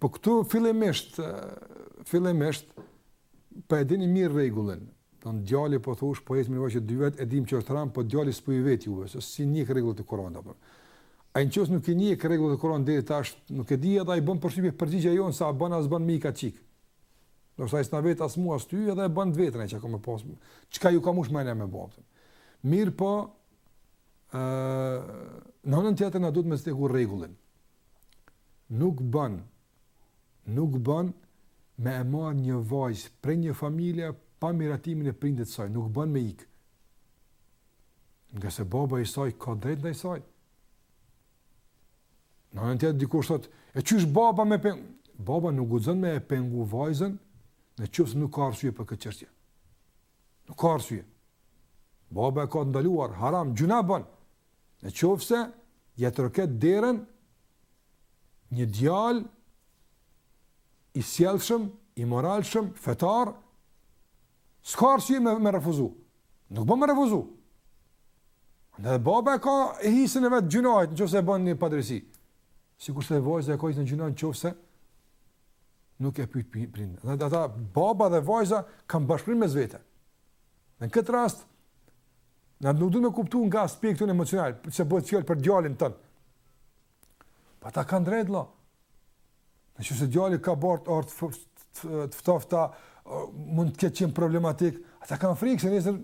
[SPEAKER 1] Po këtu fillimisht, fillimisht, pa po e dini mirë rregullin, domethënë djali po thosh, po ec me vajzë qe dy vjet, e dim që është haram, po djali s'po ju vet juve, se s'i njeh rregullat e Kuranit, apo. Ai në qoftë se nuk i njeh rregullat e Kuranit, deri tash, nuk e di edhe a i bënë përshtypje përgjigja jonë, se a bën, a s'bën me ik qika. Ndoshta ai s'na vet, as mua, as ty, edhe e bënë të vetën e çka me pasë, çka ju ka mush menja me bënë. Mirëpo, Ëh, në anën tjetër na duhet me steku rregullin. Nuk bën nuk bën me e marr një vajzë prej një familje pa miratimin e prindit të saj, nuk bën me ik. Ngase baba i saj ka drejt ndaj saj. Në anën tjetër dikush thotë, e çysh baba me peng... baba nuk guxon me e pengu vajzën në qoftë se nuk ka arsye për këtë çështje. Nuk ka arsye. Baba e ka të ndaluar, haram, gjynah bën. Në qoftë se ja troket derën një djalë i sjellshëm, i moralshëm, fetar, s'ka arsye me, me refuzu. Nuk bën me refuzu. Edhe baba e ka hisen e vet gjynahit, në qoftë se e bën një padrejtësi. Sikurse edhe vajza e ka hisen e gjynahit, në qoftë se nuk e pyet prindin. Edhe ata baba dhe vajza kanë bashkëpunim mes vete. Në këtë rast na nuk duhet me kuptu nga aspekti emocional, se bëhet fjalë për djalin tënd. Po ata kanë drejt llo. Në qoftë se djali ka bart armë të ftofta mund të ketë qenë problematik, ata kanë frikë se nesër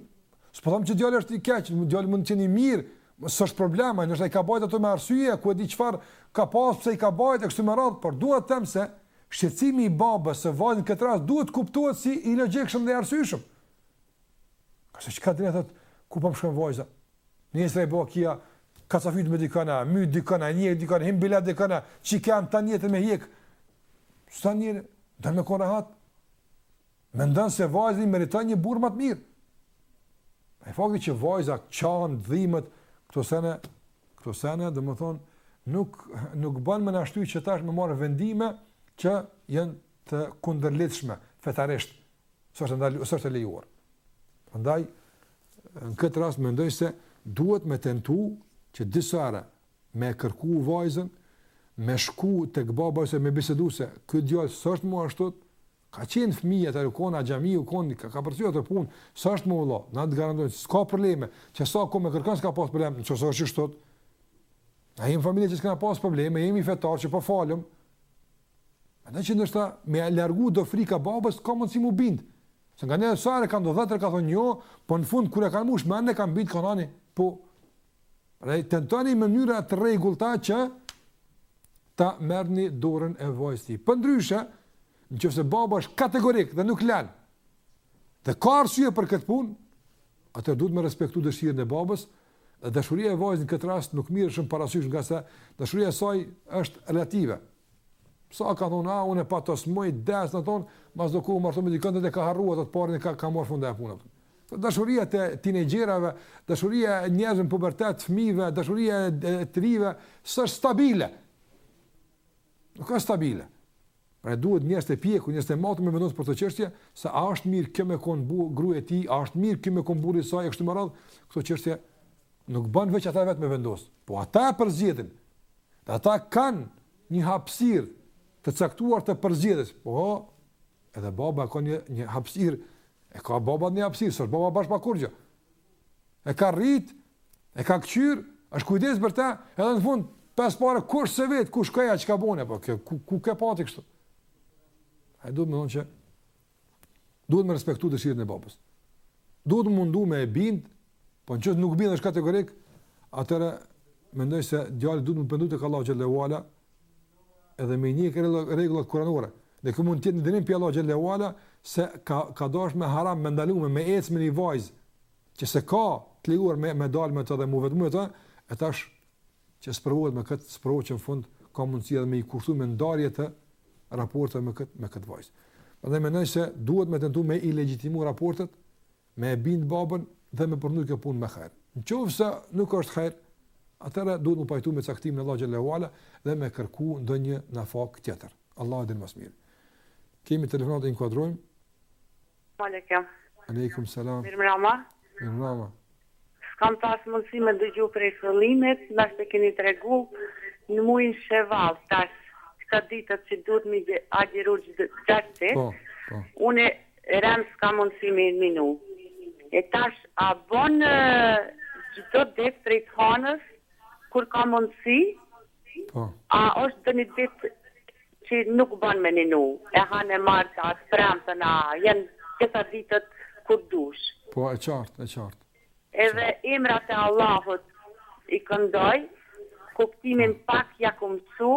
[SPEAKER 1] S'po them që djali është i keq, djali mund të jetë i mirë, s'është problem, ai nëse ka bajt ato me arsye, ku e di çfarë ka pas pse i ka bajt e kështu me radhë, por dua të them se shqetësimi i babës së vajzës në këtë rast duhet kuptuar si i logjikshëm dhe i arsyeshëm. Ka se ka drejt thotë, ku po m'shkon vajza? Nesër e bon ky, kapet fyt me dikana, myt dikana, një dikana, hin n'bela dikana, çika tanë jetën me hjek. Se njeri do me kon rahat. Mendon se vajza e meriton një burrë më të mirë. Ai fakti që vajza qan dhimbët këto sene, këto sene, domethënë nuk nuk bën me na shty që tash me marr vendime që janë të kundërligjshme fetarisht, s'është ndal, s'është e lejuar. Prandaj në këtë rast mendoj se duhet me tentu që disa herë me kërku vajzën, me shku tek baba ose me bisedu se ky djalë s'është më ashtu, Ka qenë fëmijë atë, u kon n'xhami, u kon ka ka përsjell atë punë, s'është më vëlla, na të garantoj se s'ka probleme, qe sa kohë, u kon s'ka pas problem, nëse është kështu. Na jemi familje që s'ka pas probleme, jemi fetar që po falëm. Ata që ndoshta me largu do frika babës, ka mundsi mu bind. Se nganjëherë kanë do vetë ka thonë jo, po në fund kur e kanë mush mendjen, e kanë bind, ka thon. Po. Pra tentoni në mënyra të rregullta që ta merrni dorën e vajzës së tij. Përndryshe, nëse baba është kategorik dhe nuk lën, dhe ka arsye për këtë punë, atëherë duhet me respektu dëshirën e babës, dhe dashuria e vajzës në këtë rast nuk mirret shumë parasysh ngase dashuria e saj është relative. Sa ka thonë, a, unë pa to s'muj, desë, kanë thonë, mas do kohe u martu me dikënd tjetër, e ka harrua, atë të parin e ka, ka marrë fund ajo punë. Këto dashuri të tinejxherave, dashuria e njerëzve në pubertet, fëmijëve, dashuria e të rinjve, s'është stabile. Nuk është stabile. Pra duhet njerëz të pjekur, njerëz të matur me vendos për këtë çështje, se a është mirë kjo me kon gruaja e tij, a është mirë ky me kon burri i saj kështu me radhë, këto çështje nuk bën veç ata vetë me vendos. Po ata e përzgjedhin. Dhe ata kanë një hapësirë të caktuar të përzgjedhjes. Po Edhe baba ka një një hapësirë, e ka baba një hapësirë, s'është baba bash pa kurrgjë. E ka rrit, e ka këqyr, është kujdes për ta, edhe në fund për pesë pare kush s'e vet, kurrgja, çka bën apo ku, ku ke, po ti kështu. Ai do me thonë që duhet me respektu dëshirën e babës. Duhet m'u mundu me e bind Po nëse nuk bind është kategorik, atëra mendoj se djali duhet me u pendu tek Allahu xhelle ue ala edhe me ndjek rregullat kuranore. Dhe kjo mund të jetë ndëshkim prej Allahut xhelle ue ala se ka ka dashur me haram me ndalume me ecë me një vajzë që s'e ka të lejuar me me dalë me të dhe mu vetëm me të, e tash që sprovohet me këtë sprovohet në fund ka mundësi edhe me i kushtu me ndarje të raportit me këtë me këtë vajzë. Prandaj mendoj se duhet me tentu me i legjitimu raportet me e bind babën dhe me përfundu kjo punë me hajr. Në qoftë se nuk është hajr, atëra duhet m'u pajtu me caktimin e Allahut xhelle ue ala dhe me kërku ndonjë nafakë tjetër. Allahu e din më së miri. Kemi telefonatë, e inkuadrojmë. Selam alejkum.
[SPEAKER 6] Alejkum selam.
[SPEAKER 1] Mirëmrama. Mirëmrama.
[SPEAKER 6] S'kam pas mundësi me dëgju prej fillimit, ndoshta e keni tregu në mujin Sheval, tash këta ditët që duhet mi agjeru gjashtë
[SPEAKER 1] ditë,
[SPEAKER 6] unë rend s'kam mundësi me ninu, e tash a bon çdo ditë prej t'hanës kur ka mundësi, a osht ndonjë ditë Qi nuk bën me ninu e han e martë a të premte a jan këta ditët kur dush.
[SPEAKER 1] Po e qartë e qartë.
[SPEAKER 6] Edhe emrat e Allahut i këndoj, kuptimin pak ja kam mësu,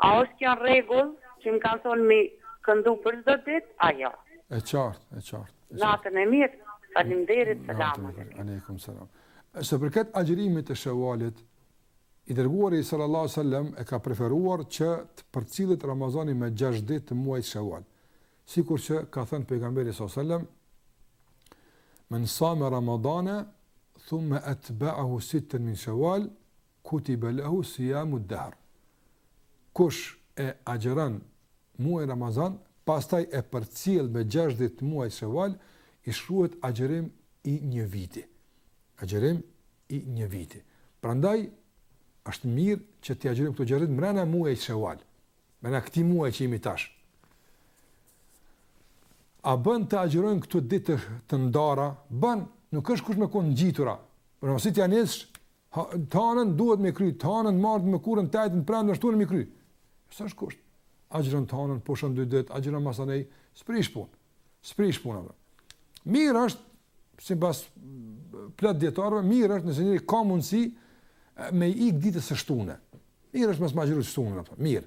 [SPEAKER 6] a është kjo në rregull që më kanë thonë mi këndu për çdo ditë a jo.
[SPEAKER 1] E qartë e qartë.
[SPEAKER 6] Natën e mirë, faleminderit, selam.
[SPEAKER 1] Alejkum selam. Sa i përket agjërimit të Shevalit, I dërguari sallallahu alejhi ve sellem e ka preferuar që të përcillet Ramazani me gjashtë ditë të muajit Sheval, sikur që ka thënë pejgamberi sallallahu alejhi ve sellem, Men sama Ramadana thumma atba'ahu sittan min Shawal kutiba lahu siyamu ad-dahr. Kush e agjëron muajin Ramazan, pastaj e përcjell me 6 ditë të muajit Sheval, i shkruhet agjërim i një viti. Agjërim i një viti. Prandaj është mirë që t'i agjërojmë këto gjashtë ditë mbrenda muajit Sheval. Mbrenda këtij muaji që jemi tash. A bën t'i agjërojmë këto ditë të ndara? Bën, nuk është kusht me kon të ngjitura. Por masi t'ia nis t'hanën duhet me kry, t'hanën, t'martën, t'mërkurën, t'ejtën, t'premten ashtu me kry. S'është kusht? Agjëron t'hanën, pushon dy ditë, agjëron masanej, s'prish punë. S'prish punë. Mirë është simbas plot dijetarëve, mirë është nëse njeri ka mundësi me i ik ditës së shtune. Mirë është mos me agjëru shtunën po. Mirë.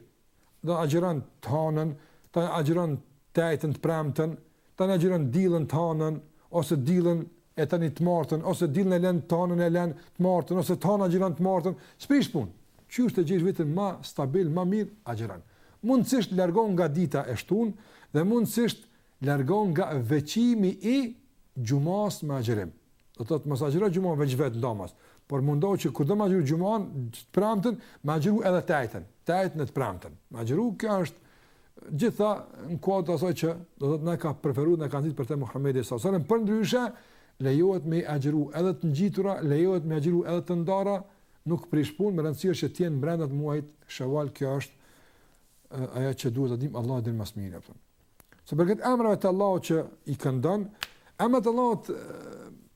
[SPEAKER 1] Do agjëron të hanën, tani agjëron të ejten të premten, tani agjëron t'dilën të hanën ose t'dilën e tani të martën ose t'dielën e lën t'hanën e lën të martën ose t'hanën agjëron të martën s'prish punë qysh të gjesh veten më stabil më mirë agjëron mundësisht largohu nga dita e shtunë dhe mundësisht largohu nga veçimi i xhumas me agjërim do të thotë mos agjëro xhuman veç vet ndamas por mundohu që kur do me agjëru xhuman të premten me agjëru edhe të ejten të ejten e të premten me agjëru kjo është Gjitha në kuadër të asaj që do të thotë na ka preferuar, na ka nxitur për të Muhamedi sallallahu alajhi wasallam, përndryshe lejohet me agjëru edhe të ngjitura, lejohet me agjëru edhe të ndara, nuk prish punë, me rëndësi është që të jenë brenda të muajit Shawal, kjo është ajo që duhet të dim Allahu e di më së miri apo. Se për këtë emra të Allahut që i kanë dhënë, emra të Allahut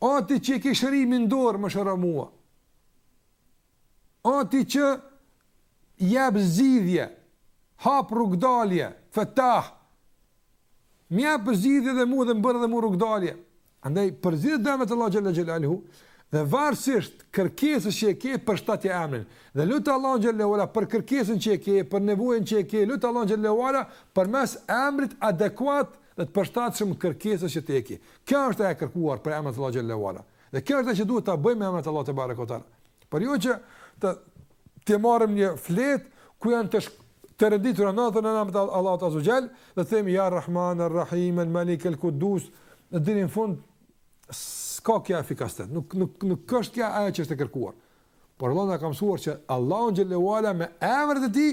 [SPEAKER 1] O ti që e ke shërimin në dorë, më shëro mua. O ti që jep zgjidhje, hap rrugdalje, fetah. Më jep zgjidhje dhe mua dhe më bëj dhe mua rrugdalje. Andaj përzgjidhe emrat e Allahut xhele xhelaluhu dhe varësisht kërkesës që e ke përshtatja emrin. Dhe lute Allahun xhele ue ala për kërkesën që e ke, për nevojën që e ke, lute Allahun xhele ue ala përmes emrit adekuat dhe të përshtatshëm kërkesës që ti e ke. Kjo është ajo e kërkuar për emrat e Allahut xhele ue ala. Dhe kjo është ajo që duhet ta bëjmë me emrat e Allahut tebareke ue teala. Por jo që të të marrim një flet ku janë të të renditura nantdhetë e nantë emrat e Allahut azze ue xhel dhe themi ja Rahman Er Rahim El Malik El Kudus e deri në fund s'ka kjo efikasitet nuk nuk nuk është kjo ajo që është e kërkuar por Allahu na ka mësuar që Allahun xhele ue ala me emrat e tij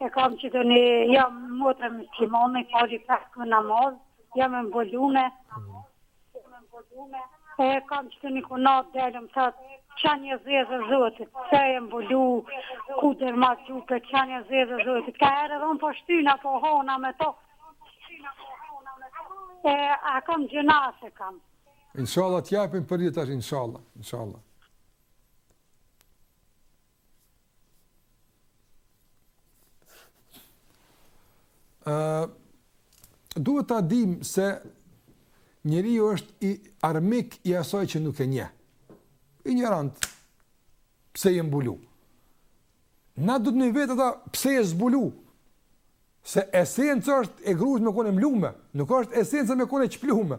[SPEAKER 1] E
[SPEAKER 4] kam qitu një, jam motër muslimane, i fali pes koh namaz, jam e mbulume. E kam qitu një kunat delëm, sa qa një zezë zotit, pse je mbulu, ku dhe ma gjupe, qa një zezë zotit. Ka herë edhe unë po shtyna, po hona me to. E a kam gjynah a s'kam.
[SPEAKER 1] Inshallah t'japim përgjigje tash, inshallah, inshallah. Ëh duhet ta dimë se njeriu është armik i asaj që nuk e njeh. Injorant pse je mbulu. Na duhet me i vet ata pse je zbulu. Se esenca është e gruas me kon e mblume, nuk është esenca me kon e çplume.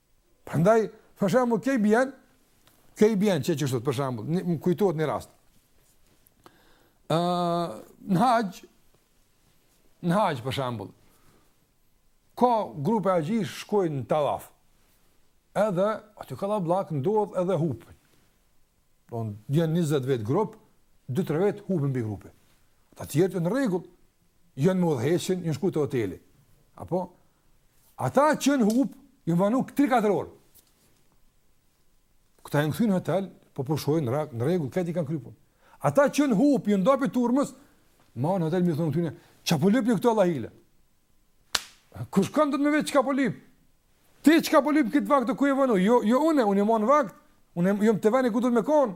[SPEAKER 1] Prandaj, për shembull, kjo i bjen? Kjo i bjen që qështu për shembull, më kujtohet një rast. Ë, uh, në haxh në haxh për shembull. Ka grupe haxhish shkojnë në tavaf. Edhe aty kallabllak ndodh edhe hupin. Domethënë janë 20 vet grup, 2-3 vet hupin prej grupit. Ata tjerë janë në rregull, Janë me udhëheqjen, janë shku te hoteli. Apo? Ata që janë hup, janë vonu 3-4 orë. Këta janë kthy në hotel, po pushojnë po në rregull, këta i kanë kry punët. Ata që janë hup, janë nda pi turmës, ma në hotel me i thonë këtyne, çka po lypni këtu allahile? Kush ka me të vetë çka po lyp? Ti çka po lyp këtë vakt, ku je vonu? Jo, jo unë, unë jam në vakt, unë jam te veni ku duhet me konë.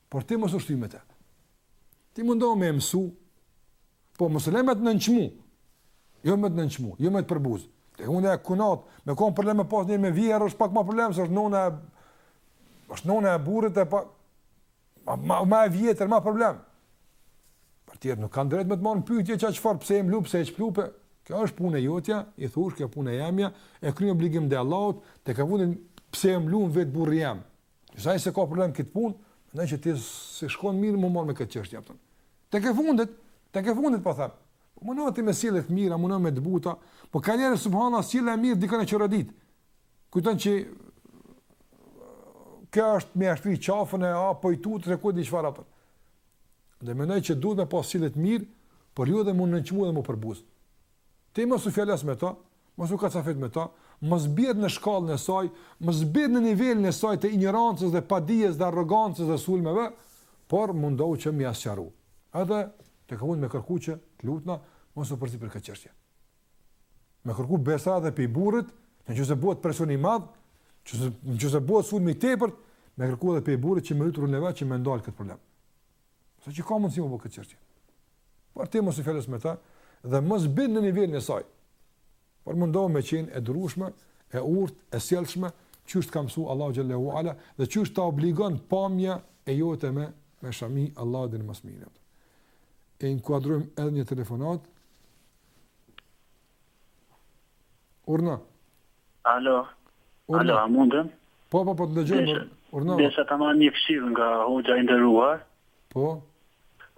[SPEAKER 1] por ti mos u shty me të. Ti mundohu me mësu, po mos e le me të nënçmu. Jo me të nënçmu, jo me të përbuz. Te unë e kunatë, me konë problem me pas një me vjehërr, është pak më problem se është nona e është nona e burrit e pak ma ma, ma e vjetër, ma problem. Por tjerët nuk kanë drejt me të marrë në pyetje çka çfarë pse e mlu pse e shplu apo. Kjo është punë e jotja, i thush kjo punë e jamja, e kryen obligimin ndaj Allahut, tek e fundit pse e mlu më vet burri jem. Nëse ai s'e ka problem këtë punë, mendoj që ti s'është mirë me u marrë me këtë çështje apo. Tek e fundit, tek e fundit po them. Po mundohu ti me sjellje të mira, mundohu ti me të buta, po ka njerëz subhanallah sjellja e mirë dikënd e çorodit. Kujton që kjo është me ia shtri qafën e apo i tutet ku di çfarë apo. Dhe mendoj që duhet me pas sjellje të mirë, por jo dhe me nënçmu dhe me përbuz. Ti mos u fjalos me to, mos u kacafyt me to, mos bjer në shkallën e saj, mos bjer në nivelin e saj të injorancës dhe padijes dhe arrogancës dhe sulmeve, por mundohu që me ia sqaru. Edhe tek a mund me kërku që të lutem, mos u përzi për këtë çështje. Me kërku besa edhe pej burrit, në qoftë se bëhet presion i madh, në qoftë se bëhet sulm i tepërt, me kërku edhe pej burrit që me lut nonën e vet që me ndalë këtë problem. Sa çka ka mundësi me bo këtë çështje. Por ti mos u fjalos me ta dhe mos bjer në nivelin e saj. Por mundohu me qenë e durushme, e urtë, e sjellshme, qysh të ka mësu Allahu Xhelle ue Ala dhe qysh ta obligon pamja e jote me, me shami Allahu e din ma së miri. E inkuadrujmë edhe një telefonat. Urna.
[SPEAKER 7] Alo. Alo, a mundem?
[SPEAKER 1] Po, po, po, të dëgjojmë. Urna.
[SPEAKER 7] Desha ta marrë një këshillë nga hoxha i nderuar.
[SPEAKER 1] Po.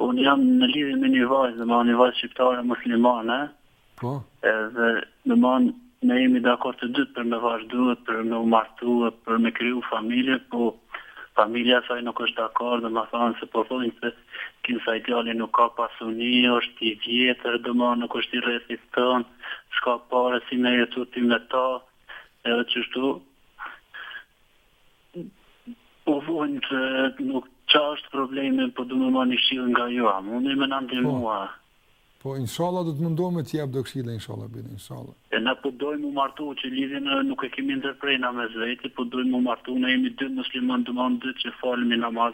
[SPEAKER 7] Unë jam në lidhje me një vajzë, me një vajzë shqiptare muslimane.
[SPEAKER 1] Po.
[SPEAKER 7] Edhe, domethënë ne jemi dakord të dy për me vazhdu, për me u martu, për me kriju familje, po familja e saj nuk është dakord, domethënë se po thonë se Ky saj djali nuk ka pasuni është i vjetër domon nuk është i rrethit tonë s'ka pare si me jetu ti me ta edhe qashtu po vuajmë se nuk di çka është problemi po du me marrë një këshillë nga ju a mundeni me na ndihmua. Po
[SPEAKER 1] inshallah do të mundohem me të jap do këshilla inshallah bile inshallah.
[SPEAKER 7] E na po dojmë u martu që lidhjen nuk e kemi ndërpre na mes veti po dojmë u martu ne jemi dy musliman domon dy që falemi namaz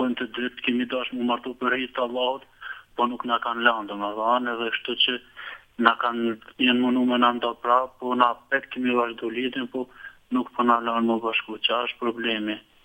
[SPEAKER 7] bëjmë të dy kemi dashtë mu martu për hir të Allahut po nuk na kanë lanë domethënë edhe kështu që na kanë janë mundu me na nda pra po na apet kemi vazhdu lidhjen po nuk po na lanë me
[SPEAKER 1] u bashku ça është problemi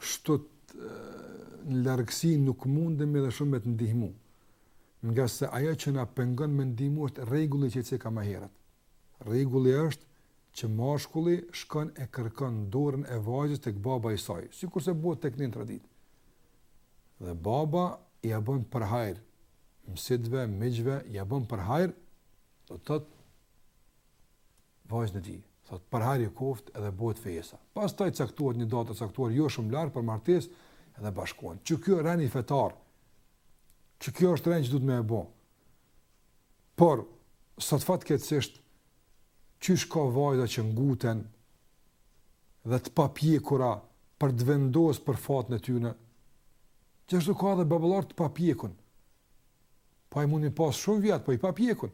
[SPEAKER 1] kështu në largësi nuk mundemi dhe shumë me të ndihmu, ngase ajo që na pengon me ndihmu është rregulli që ceka ma herët. Regulli është që mashkulli shkon e kërkon dorën e vajzës tek baba i saj, sikurse bëhet tek ne në traditë. Dhe babai ia bën për hajr mësitve, miqve, ia bën për hajr, do të thotë Vajzën e tij, thotë, për hajr ju koftë edhe bëhet fejesa. Pastaj caktohet një datë e caktuar jo shumë larg për martesë dhe bashkohen. Qe ky rendi fetar. Qe kjo është rendi që duhet me e bë. Por sot fatkeqësisht qysh ka vajza që nguten dhe të papjekura për të vendosur për fatin e tyre. Gjithashtu ka edhe baballar të papjekun. Po ai mun i pas shumë vjet, po i papjekun.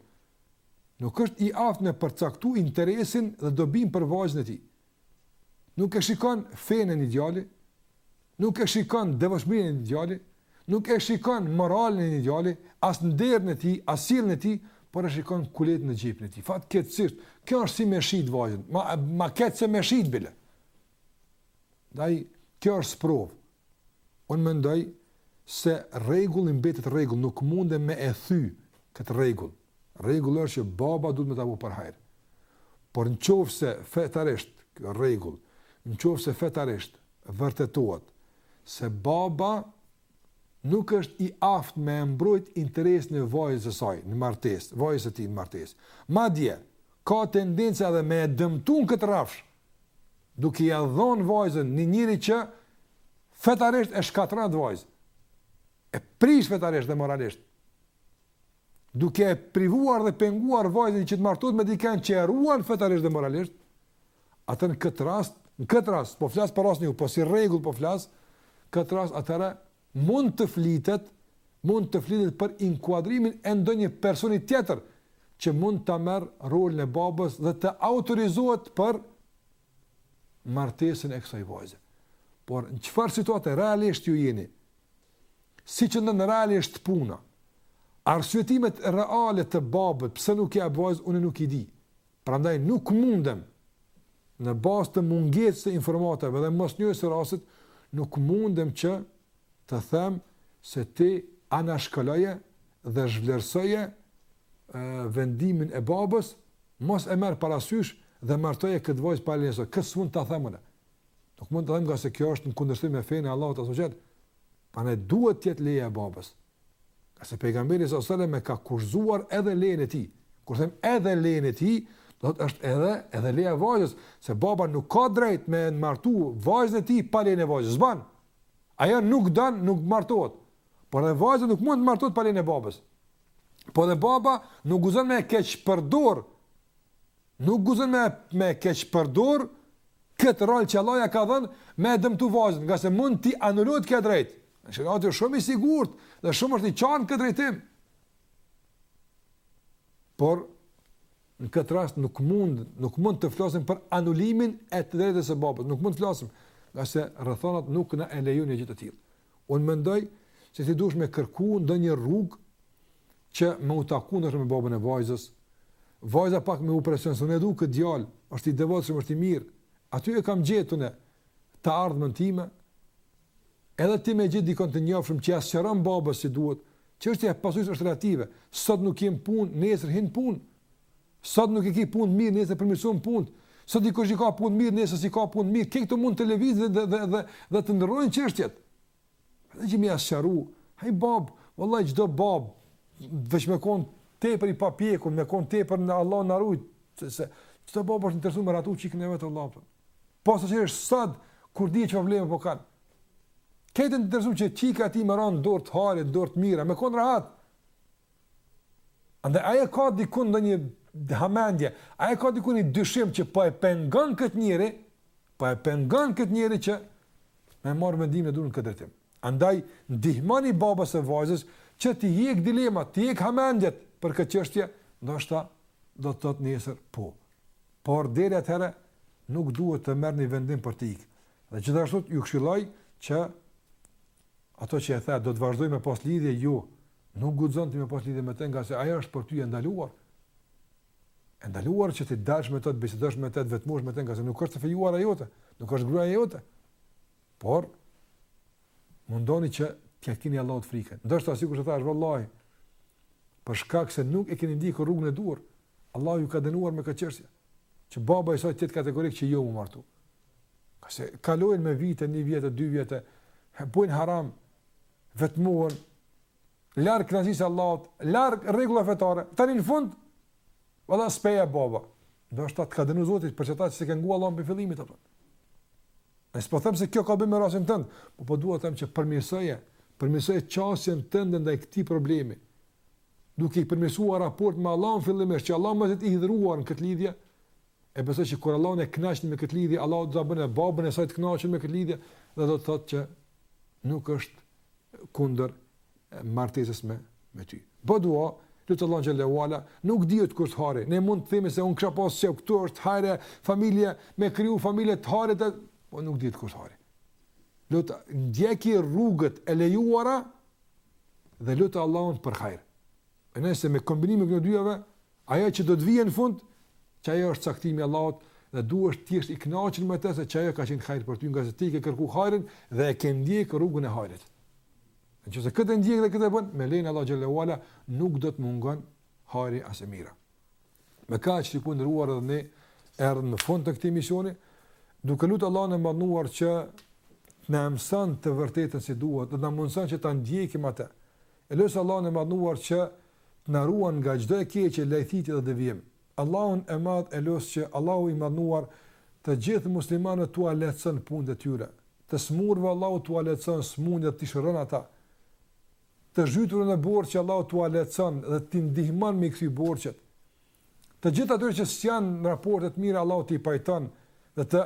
[SPEAKER 1] Nuk është i aftë me përcaktu interesin dhe dobinë për vajzën e tij. Nuk e shikon fenë e një djali, nuk e shikon devotshmërinë e një djali, nuk e shikon moralin e një djali, as nderin e tij, as sirën e tij, por e shikon kuletën e xhepin e tij. Fatkeqësisht, kjo është si me shit vajzën, ma, ma keq se me shit bile. Ndaj, kjo është sprovë, Unë mendoj se rregulli mbetet rregull, nuk mundem me e thy këtë rregull. Rregulli është që baba duhet me ta bë për hajr. Por në qoftë se fetarisht kjo rregull, në qoftë se fetarisht vërtetohet se baba nuk është i aftë me e mbrojt interesin e vajzës së saj në martesë, vajzës së tij në martesë. Madje ka tendencë edhe me e dëmtu në këtë rrafsh duke ia dhënë vajzën një njeriu që fetarisht e shkatërron atë vajzë. E prish fetarisht dhe moralisht. Duke e privuar dhe penguar vajzën që të martohet me dikë që e ruan fetarisht dhe moralisht, atëherë në këtë rast, në këtë rast po flas për rastin, po si rregull po flas, këtë rast atëherë Mund të flitet, mund të flitet për inkuadrimin e ndonjë personi tjetër që mund ta marrë rolin e babës dhe të autorizohet për martesën e kësaj vajze. Por në çfarë situate realisht ju jeni? Si qëndron realisht puna? Arsyetimet reale të babës, pse nuk ia bën, unë nuk i di. Prandaj nuk mundem, në bazë të mungesë së informatave dhe mosnjohjes së rastit, nuk mundem që të them se ti anashkaloje dhe zhvlerësoje vendimin e babës, mos e merr parasysh dhe martoje këtë vajzë pa lejen e saj. Këtë s'mund ta them unë. Nuk mund të them nga se kjo është në kundërshtim me fenë e Allahut azza xal. Prandaj duhet të jetë leja e babës. Nga se pejgamberi alejhi selam e ka kushtëzuar edhe lejen e tij. Kur them edhe lejen e tij, do të thotë edhe edhe leja e vajzës, se baba nuk ka drejt me martu vajzën e tij pa lejen e vajzës. S'ban. Ajo nuk don, nuk martohet. Por edhe vajza nuk mund të martohet pa lejen e babës. Po edhe baba nuk guxon me keqpërdor Nuk guxon me me e keqpërdor këtë rol që Allahu ia ka dhënë me e dëmtu vajzën, nga se mund t'i anulohet kjo drejt. Sheriati është shumë i sigurt dhe shumë është i qartë në këtë drejtim. Por në këtë rast nuk mund, nuk mund të flasim për anulimin e të drejtës së babës, nuk mund të flasim, nga se rrethonat nuk na e lejojnë gjë të tillë. Unë mendoj se ti duhesh me kërku ndonjë rrugë që me u taku ndoshta me babën e vajzës. Vajza pak me bo presion, se unë e du këtë djalë, është i devotshëm, është i mirë. Aty e kam gjet unë të ardhmen time. Edhe ti me gjet dikon të njofshëm që ia sqaron babës si duhet. Çështja e pasurisë është relative. Sot nuk ke punë, nesër hin n'punë. Sot nuk e ke punë të mirë, nesër përmirëson punë. Sot dikush i ka punë të mirë, nesër s'i ka punë të mirë. Kë këto mund të lëvizë dhe dhe dhe dhe të ndrojnë çështjet. Dhe që më as sharu, ai bab, vallahi çdo bab veç me kon tepër i papjekur, me kon tepër Allah na rujt, se se çdo bab është i interesuar me rahatu çikën e vet Allah. Po, po sot është sot kur di çfarë probleme po kanë. Të tanë t'interesuar që çika e tij me ra n'dorë të hajrit, dorë të mira, me kon rahat. Andaj ai e ka dikun dhe një hamendje, ai e ka dikun një dyshim që po e pengon këtë njeri, po e pengon këtë njeri që me marrë vendimin e duhur në këtë drejtim. Andaj ndihmoni babës së vajzës që t'i hjek dilemat, t'i hjek hamendjet për këtë çështje, ndoshta do të thotë nesër po. Por deri atëherë nuk duhet të merrni vendim për të ikë. Dhe gjithashtu ju këshilloj që Ato që e the, do të vazhdoj me pas lidhje, jo, nuk guxon ti me pas lidhje me të, nga se ajo është për ty e ndaluar. E ndaluar që të dalsh me të, të bisedosh me të, të vetmohesh me të, nga se nuk është e fejuara jote, nuk është gruaja jote. Por, mundoni që t'ia kini Allahut frikën. Ndoshta sikur të thashë, vëllaj, për shkak se nuk e keni ndikë rrugën e duhur, Allahu ju ka dënuar me këtë çështje, që baba i saj të jetë kategorik që jo më martu. Ka që kalojnë me vite, një vjetë, dy vjetë, bojnë haram, vetmohen, larg kënaqësisë Allahut, larg rregullave fetare, tani në fund, valla s'po e jep baba, do të thotë të ka dënu Zoti për qata që s'e ke ngu Allahun prej fillimit, a po. Nuk po them se kjo ka të bëjë me rastin tëndë, po po dua të them që përmirësoje, përmirësoje qasjen tëndë ndaj këtij problemi, duke i përmirësuar raportet me Allahun fillimisht, që Allahu mos të jetë i hidhëruar në këtë lidhje, e besoj që kur Allahun e kënaqë me këtë lidhje, Allahu do ta bënë babën e saj të kënaqur me këtë lidhje dhe do të thotë që nuk është kundër martesës me me ty. Bën dua, lute Allahun xhel-le ve ala, nuk dihet ku është hajri. Ne mund të themi se unë kisha pa se këtu është hajri, familje, me kriju familje të hajrit, po nuk dihet ku është hajri. Lute, ndjeki rrugët e lejuara dhe lute Allahun për hajër. E se me kombinimin e këtyre dyjave, ajo që do të vijë në fund, qajo është caktimi i Allahut dhe duhet të jesh i kënaqur me të se qajo ka qenë hajër për ty, ngase ti ke kërku hajrin dhe e ke ndjek rrugën e hajrit. Në qoftë se këtë e ndjek dhe këtë e bën, me lejen e Allahut xhel-le ve ala nuk do të të mungon hajri as e mira. Me kaq shikues të nderuar edhe ne erdhëm në fund të këtij emisioni, duke lutur Allahun e madhëruar që të na mëson të vërtetën si duhet, dhe të na mundëson që ta ndjekim atë. E lus Allahun e madhëruar që të na ruan nga çdo e keqe, lajthitje dhe devijim. Allahun e madh e lus që Allahu i madhëruar të gjithë muslimanëve t'ua lehtëson punët e tyre. Të smurëve Allahu t'ua lehtëson smundjet, t'i shëron ata. të zhytur në borxhe Allahu t'ua lehtëson dhe t'i ndihmon me i kthy borxhet. Të gjithë atyre që s'janë në raporte të mira Allahu t'i pajton dhe të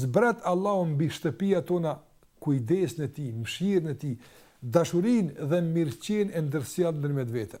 [SPEAKER 1] zbret Allahu mbi shtëpiat tona kujdesin e tij, mëshirën e tij, dashurinë dhe mirëqenien e ndërsjellë ndërmjet veti.